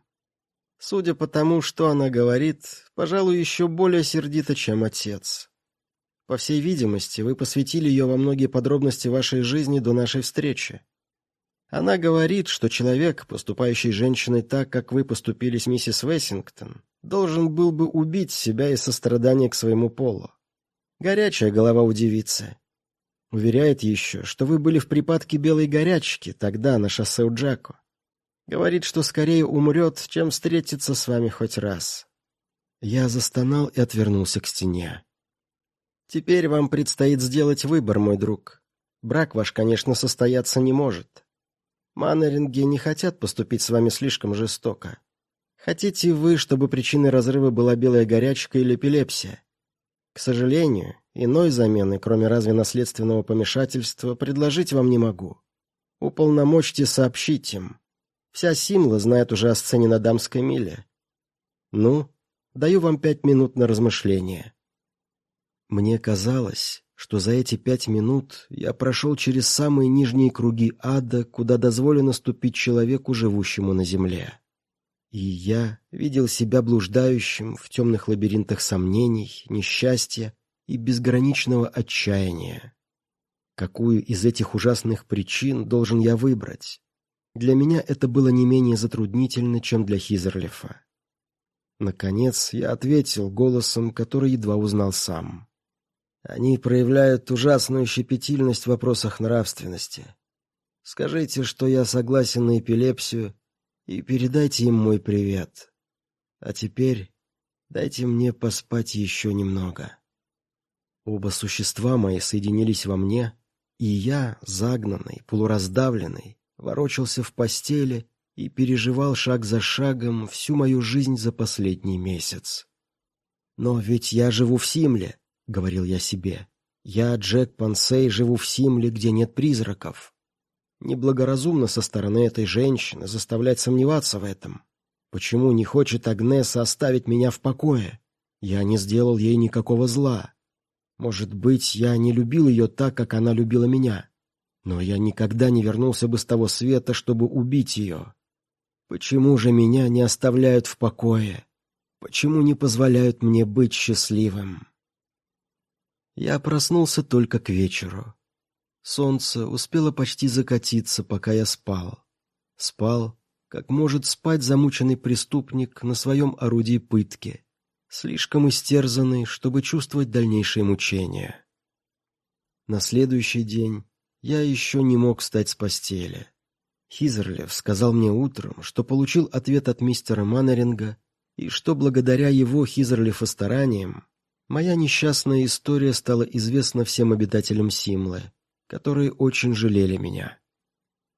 Судя по тому, что она говорит, пожалуй, еще более сердита, чем отец. По всей видимости, вы посвятили ее во многие подробности вашей жизни до нашей встречи. Она говорит, что человек, поступающий женщиной так, как вы поступили с миссис Вессингтон, должен был бы убить себя из сострадания к своему полу. Горячая голова у девицы. Уверяет еще, что вы были в припадке белой горячки тогда на шоссе у Джако. Говорит, что скорее умрет, чем встретиться с вами хоть раз. Я застонал и отвернулся к стене. Теперь вам предстоит сделать выбор, мой друг. Брак ваш, конечно, состояться не может. Маннеринги не хотят поступить с вами слишком жестоко. Хотите вы, чтобы причиной разрыва была белая горячка или эпилепсия? К сожалению, иной замены, кроме разве наследственного помешательства, предложить вам не могу. Уполномочьте сообщить им. Вся Симла знает уже о сцене на дамской миле. Ну, даю вам пять минут на размышление. Мне казалось, что за эти пять минут я прошел через самые нижние круги ада, куда дозволено ступить человеку, живущему на земле. И я видел себя блуждающим в темных лабиринтах сомнений, несчастья и безграничного отчаяния. Какую из этих ужасных причин должен я выбрать? Для меня это было не менее затруднительно, чем для Хизерлифа. Наконец я ответил голосом, который едва узнал сам. Они проявляют ужасную щепетильность в вопросах нравственности. Скажите, что я согласен на эпилепсию, и передайте им мой привет. А теперь дайте мне поспать еще немного. Оба существа мои соединились во мне, и я, загнанный, полураздавленный, ворочался в постели и переживал шаг за шагом всю мою жизнь за последний месяц. «Но ведь я живу в Симле», — говорил я себе. «Я, Джек Пансей, живу в Симле, где нет призраков». Неблагоразумно со стороны этой женщины заставлять сомневаться в этом. Почему не хочет Агнеса оставить меня в покое? Я не сделал ей никакого зла. Может быть, я не любил ее так, как она любила меня. Но я никогда не вернулся бы с того света, чтобы убить ее. Почему же меня не оставляют в покое? Почему не позволяют мне быть счастливым? Я проснулся только к вечеру. Солнце успело почти закатиться, пока я спал. Спал, как может спать замученный преступник на своем орудии пытки, слишком истерзанный, чтобы чувствовать дальнейшие мучения. На следующий день я еще не мог встать с постели. Хизерлев сказал мне утром, что получил ответ от мистера Маннеринга, и что благодаря его Хизерлифа стараниям моя несчастная история стала известна всем обитателям Симлы, которые очень жалели меня.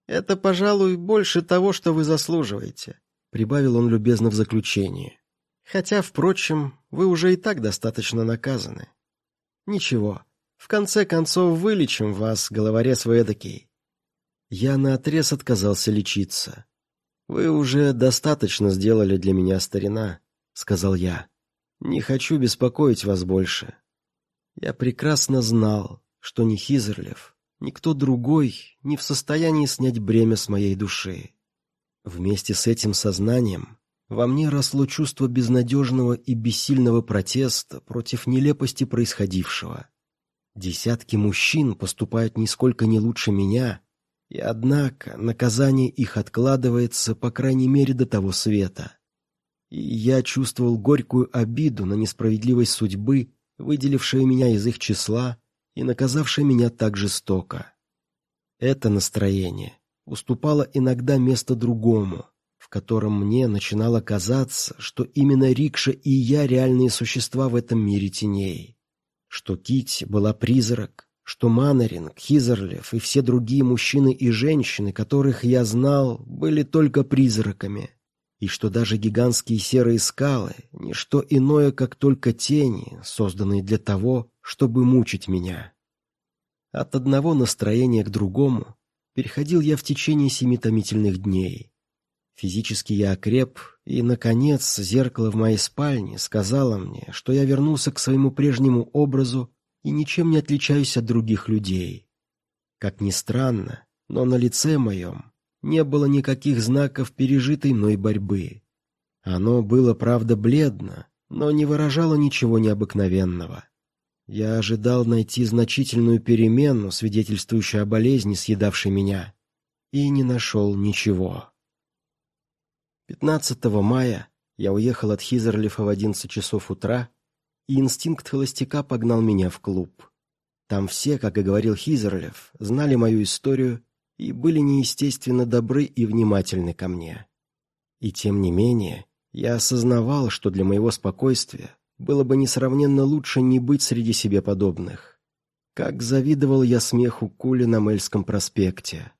«Это, пожалуй, больше того, что вы заслуживаете», — прибавил он любезно в заключении. «Хотя, впрочем, вы уже и так достаточно наказаны. Ничего, в конце концов вылечим вас, головорез вы эдакий. Я наотрез отказался лечиться. «Вы уже достаточно сделали для меня, старина», — сказал я. «Не хочу беспокоить вас больше». Я прекрасно знал, что ни Хизерлев, никто другой не в состоянии снять бремя с моей души. Вместе с этим сознанием во мне росло чувство безнадежного и бессильного протеста против нелепости происходившего. Десятки мужчин поступают нисколько не лучше меня, и однако наказание их откладывается, по крайней мере, до того света. Я чувствовал горькую обиду на несправедливость судьбы, выделившая меня из их числа и наказавшая меня так жестоко. Это настроение уступало иногда место другому, в котором мне начинало казаться, что именно Рикша и я реальные существа в этом мире теней, что Кити была призрак, что Маннеринг, Хизерлев и все другие мужчины и женщины, которых я знал, были только призраками, и что даже гигантские серые скалы — ничто иное, как только тени, созданные для того, чтобы мучить меня. От одного настроения к другому переходил я в течение семи томительных дней. Физически я окреп, и, наконец, зеркало в моей спальне сказало мне, что я вернулся к своему прежнему образу и ничем не отличаюсь от других людей. Как ни странно, но на лице моем не было никаких знаков пережитой мной борьбы. Оно было, правда, бледно, но не выражало ничего необыкновенного. Я ожидал найти значительную перемену, свидетельствующую о болезни, съедавшей меня, и не нашел ничего. 15 мая я уехал от Хизерлифа в 11 часов утра и инстинкт холостяка погнал меня в клуб. Там все, как и говорил Хизерлев, знали мою историю и были неестественно добры и внимательны ко мне. И тем не менее, я осознавал, что для моего спокойствия было бы несравненно лучше не быть среди себе подобных. Как завидовал я смеху Кули на Мельском проспекте.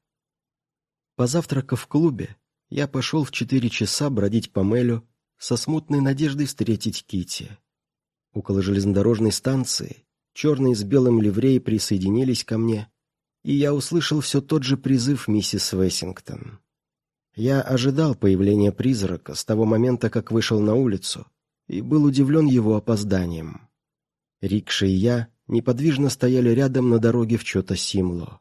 Позавтракав в клубе, я пошел в четыре часа бродить по Мелю со смутной надеждой встретить Кити. Около железнодорожной станции черные с белым ливрей присоединились ко мне, и я услышал все тот же призыв миссис Вессингтон. Я ожидал появления призрака с того момента, как вышел на улицу, и был удивлен его опозданием. Рикша и я неподвижно стояли рядом на дороге в Чото-Симло.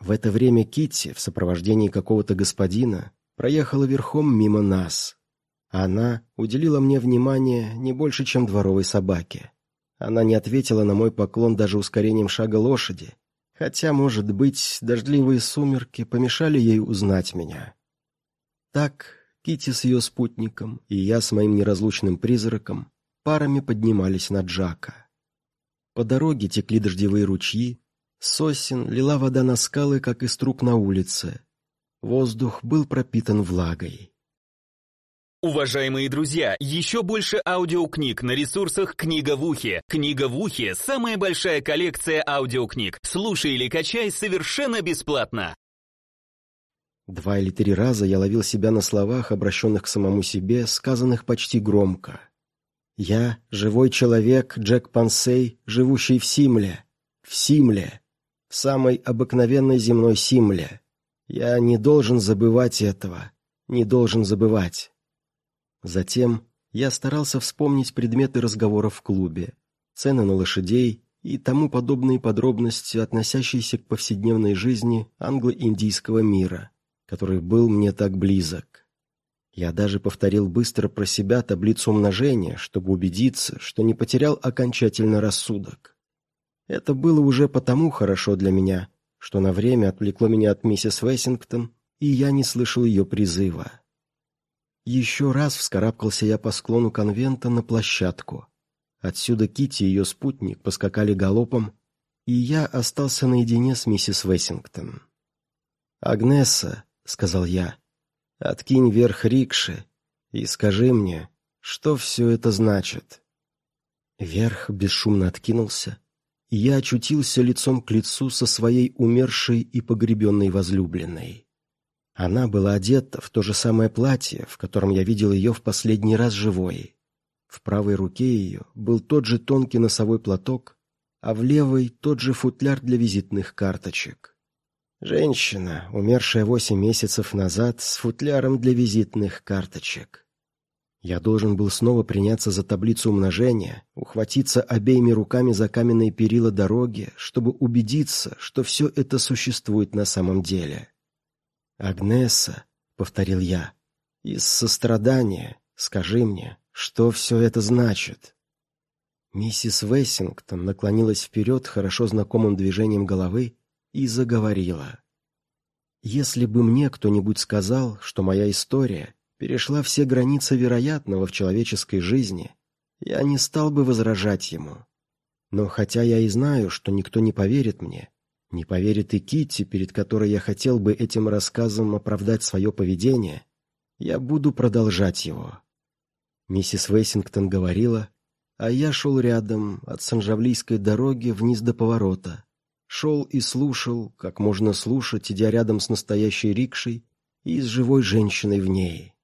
В это время Китти в сопровождении какого-то господина проехала верхом мимо нас. Она уделила мне внимание не больше, чем дворовой собаке. Она не ответила на мой поклон даже ускорением шага лошади, хотя, может быть, дождливые сумерки помешали ей узнать меня. Так Кити с ее спутником и я с моим неразлучным призраком парами поднимались на Джака. По дороге текли дождевые ручьи, сосен лила вода на скалы, как из труб на улице. Воздух был пропитан влагой. Уважаемые друзья, еще больше аудиокниг на ресурсах «Книга в ухе». «Книга в ухе» — самая большая коллекция аудиокниг. Слушай или качай совершенно бесплатно. Два или три раза я ловил себя на словах, обращенных к самому себе, сказанных почти громко. «Я — живой человек, Джек Пансей, живущий в Симле. В Симле. Самой обыкновенной земной Симле. Я не должен забывать этого. Не должен забывать». Затем я старался вспомнить предметы разговора в клубе, цены на лошадей и тому подобные подробности, относящиеся к повседневной жизни англо-индийского мира, который был мне так близок. Я даже повторил быстро про себя таблицу умножения, чтобы убедиться, что не потерял окончательно рассудок. Это было уже потому хорошо для меня, что на время отвлекло меня от миссис Вессингтон, и я не слышал ее призыва. Еще раз вскарабкался я по склону конвента на площадку. Отсюда Кити и ее спутник поскакали галопом, и я остался наедине с миссис Вессингтон. «Агнеса», — сказал я, — «откинь вверх рикши и скажи мне, что все это значит». Верх бесшумно откинулся, и я очутился лицом к лицу со своей умершей и погребенной возлюбленной. Она была одета в то же самое платье, в котором я видел ее в последний раз живой. В правой руке ее был тот же тонкий носовой платок, а в левой тот же футляр для визитных карточек. Женщина, умершая восемь месяцев назад, с футляром для визитных карточек. Я должен был снова приняться за таблицу умножения, ухватиться обеими руками за каменные перила дороги, чтобы убедиться, что все это существует на самом деле. «Агнеса», — повторил я, — «из сострадания скажи мне, что все это значит?» Миссис Вессингтон наклонилась вперед хорошо знакомым движением головы и заговорила. «Если бы мне кто-нибудь сказал, что моя история перешла все границы вероятного в человеческой жизни, я не стал бы возражать ему. Но хотя я и знаю, что никто не поверит мне, не поверит и Китти, перед которой я хотел бы этим рассказом оправдать свое поведение. Я буду продолжать его. Миссис Вейсингтон говорила, а я шел рядом от Санжавлийской дороги вниз до поворота. Шел и слушал, как можно слушать, идя рядом с настоящей рикшей и с живой женщиной в ней.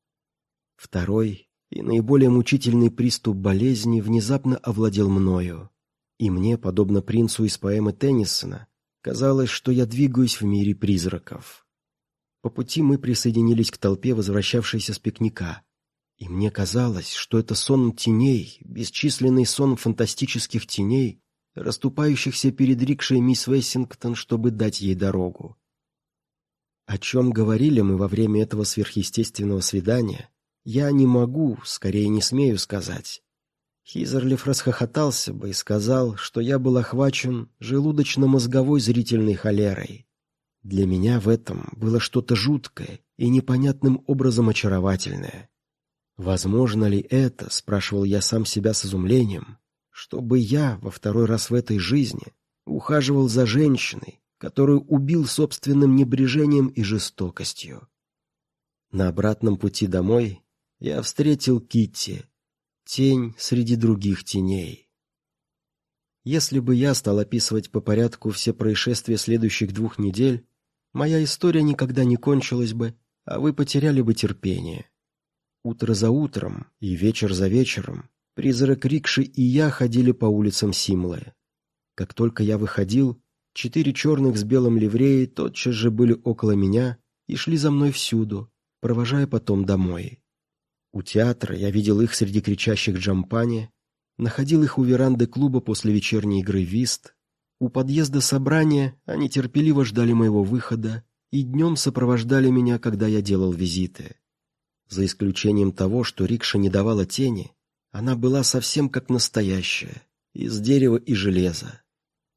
Второй и наиболее мучительный приступ болезни внезапно овладел мною. И мне, подобно принцу из поэмы Теннисона, Казалось, что я двигаюсь в мире призраков. По пути мы присоединились к толпе, возвращавшейся с пикника. И мне казалось, что это сон теней, бесчисленный сон фантастических теней, расступающихся перед рикшей мисс Вессингтон, чтобы дать ей дорогу. О чем говорили мы во время этого сверхъестественного свидания, я не могу, скорее не смею сказать. Хизерлиф расхохотался бы и сказал, что я был охвачен желудочно-мозговой зрительной холерой. Для меня в этом было что-то жуткое и непонятным образом очаровательное. «Возможно ли это?» — спрашивал я сам себя с изумлением. «Чтобы я во второй раз в этой жизни ухаживал за женщиной, которую убил собственным небрежением и жестокостью?» На обратном пути домой я встретил Китти, Тень среди других теней. Если бы я стал описывать по порядку все происшествия следующих двух недель, моя история никогда не кончилась бы, а вы потеряли бы терпение. Утро за утром и вечер за вечером призрак Рикши и я ходили по улицам Симлы. Как только я выходил, четыре черных с белым ливреи тотчас же были около меня и шли за мной всюду, провожая потом домой. У театра я видел их среди кричащих джампани, находил их у веранды клуба после вечерней игры вист. У подъезда собрания они терпеливо ждали моего выхода и днем сопровождали меня, когда я делал визиты. За исключением того, что рикша не давала тени, она была совсем как настоящая, из дерева и железа.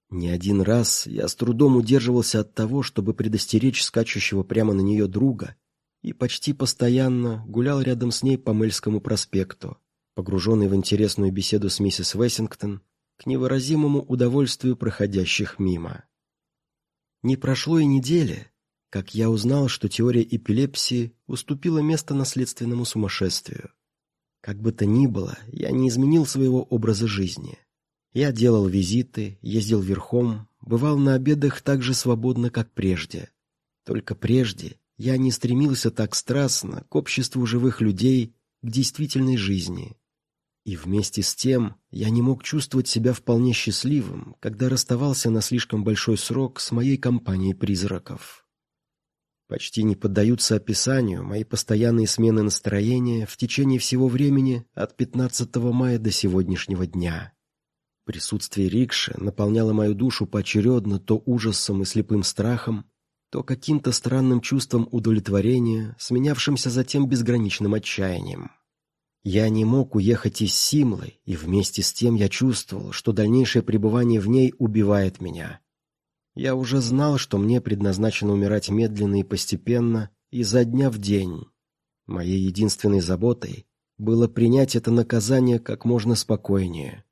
Не один раз я с трудом удерживался от того, чтобы предостеречь скачущего прямо на нее друга и почти постоянно гулял рядом с ней по Мельскому проспекту, погруженный в интересную беседу с миссис Вессингтон, к невыразимому удовольствию проходящих мимо. Не прошло и недели, как я узнал, что теория эпилепсии уступила место наследственному сумасшествию. Как бы то ни было, я не изменил своего образа жизни. Я делал визиты, ездил верхом, бывал на обедах так же свободно, как прежде. Только прежде я не стремился так страстно к обществу живых людей, к действительной жизни. И вместе с тем я не мог чувствовать себя вполне счастливым, когда расставался на слишком большой срок с моей компанией призраков. Почти не поддаются описанию мои постоянные смены настроения в течение всего времени от 15 мая до сегодняшнего дня. Присутствие рикши наполняло мою душу поочередно то ужасом и слепым страхом, то каким-то странным чувством удовлетворения, сменявшимся затем безграничным отчаянием. Я не мог уехать из Симлы, и вместе с тем я чувствовал, что дальнейшее пребывание в ней убивает меня. Я уже знал, что мне предназначено умирать медленно и постепенно, изо дня в день. Моей единственной заботой было принять это наказание как можно спокойнее.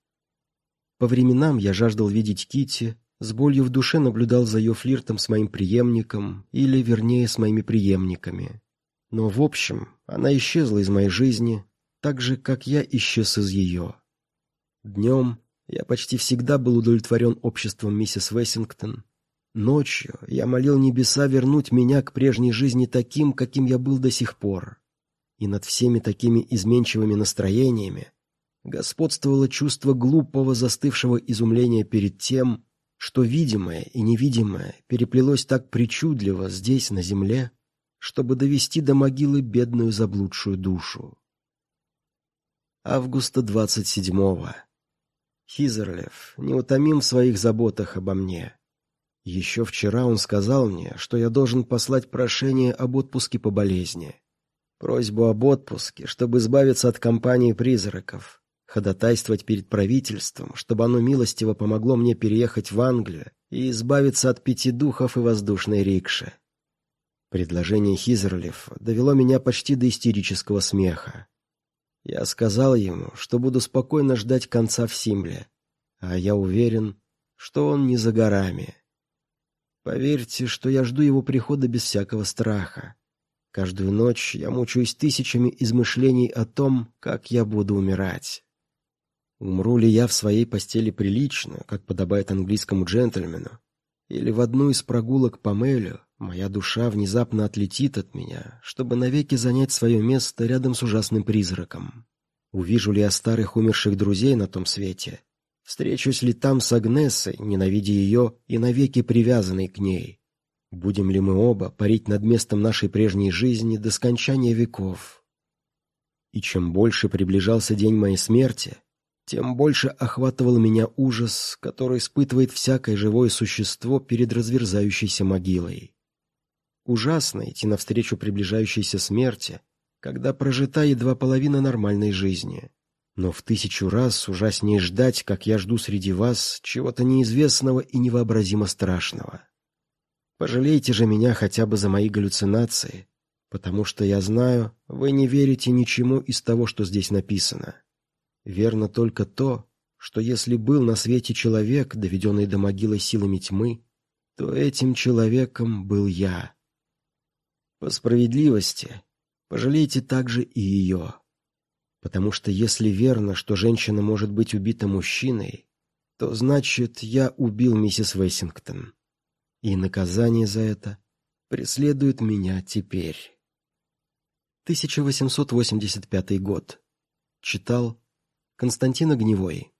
По временам я жаждал видеть Кити, с болью в душе наблюдал за ее флиртом с моим преемником, или, вернее, с моими преемниками. Но, в общем, она исчезла из моей жизни, так же, как я исчез из ее. Днем я почти всегда был удовлетворен обществом миссис Вессингтон. Ночью я молил небеса вернуть меня к прежней жизни таким, каким я был до сих пор. И над всеми такими изменчивыми настроениями господствовало чувство глупого застывшего изумления перед тем, что видимое и невидимое переплелось так причудливо здесь, на земле, чтобы довести до могилы бедную заблудшую душу августа 27-го. Хизерлев неутомим в своих заботах обо мне. Еще вчера он сказал мне, что я должен послать прошение об отпуске по болезни. Просьбу об отпуске, чтобы избавиться от компании призраков, ходатайствовать перед правительством, чтобы оно милостиво помогло мне переехать в Англию и избавиться от пяти духов и воздушной рикши. Предложение Хизерлев довело меня почти до истерического смеха. Я сказал ему, что буду спокойно ждать конца в Симле, а я уверен, что он не за горами. Поверьте, что я жду его прихода без всякого страха. Каждую ночь я мучаюсь тысячами измышлений о том, как я буду умирать. Умру ли я в своей постели прилично, как подобает английскому джентльмену, или в одну из прогулок по Мэлю, Моя душа внезапно отлетит от меня, чтобы навеки занять свое место рядом с ужасным призраком. Увижу ли я старых умерших друзей на том свете? Встречусь ли там с Агнесой, ненавидя ее и навеки привязанной к ней? Будем ли мы оба парить над местом нашей прежней жизни до скончания веков? И чем больше приближался день моей смерти, тем больше охватывал меня ужас, который испытывает всякое живое существо перед разверзающейся могилой. Ужасно идти навстречу приближающейся смерти, когда прожита едва половина нормальной жизни. Но в тысячу раз ужаснее ждать, как я жду среди вас, чего-то неизвестного и невообразимо страшного. Пожалейте же меня хотя бы за мои галлюцинации, потому что я знаю, вы не верите ничему из того, что здесь написано. Верно только то, что если был на свете человек, доведенный до могилы силами тьмы, то этим человеком был я. По справедливости, пожалейте также и ее. Потому что если верно, что женщина может быть убита мужчиной, то значит, я убил миссис Вессингтон. И наказание за это преследует меня теперь. 1885 год. Читал Константин Огневой.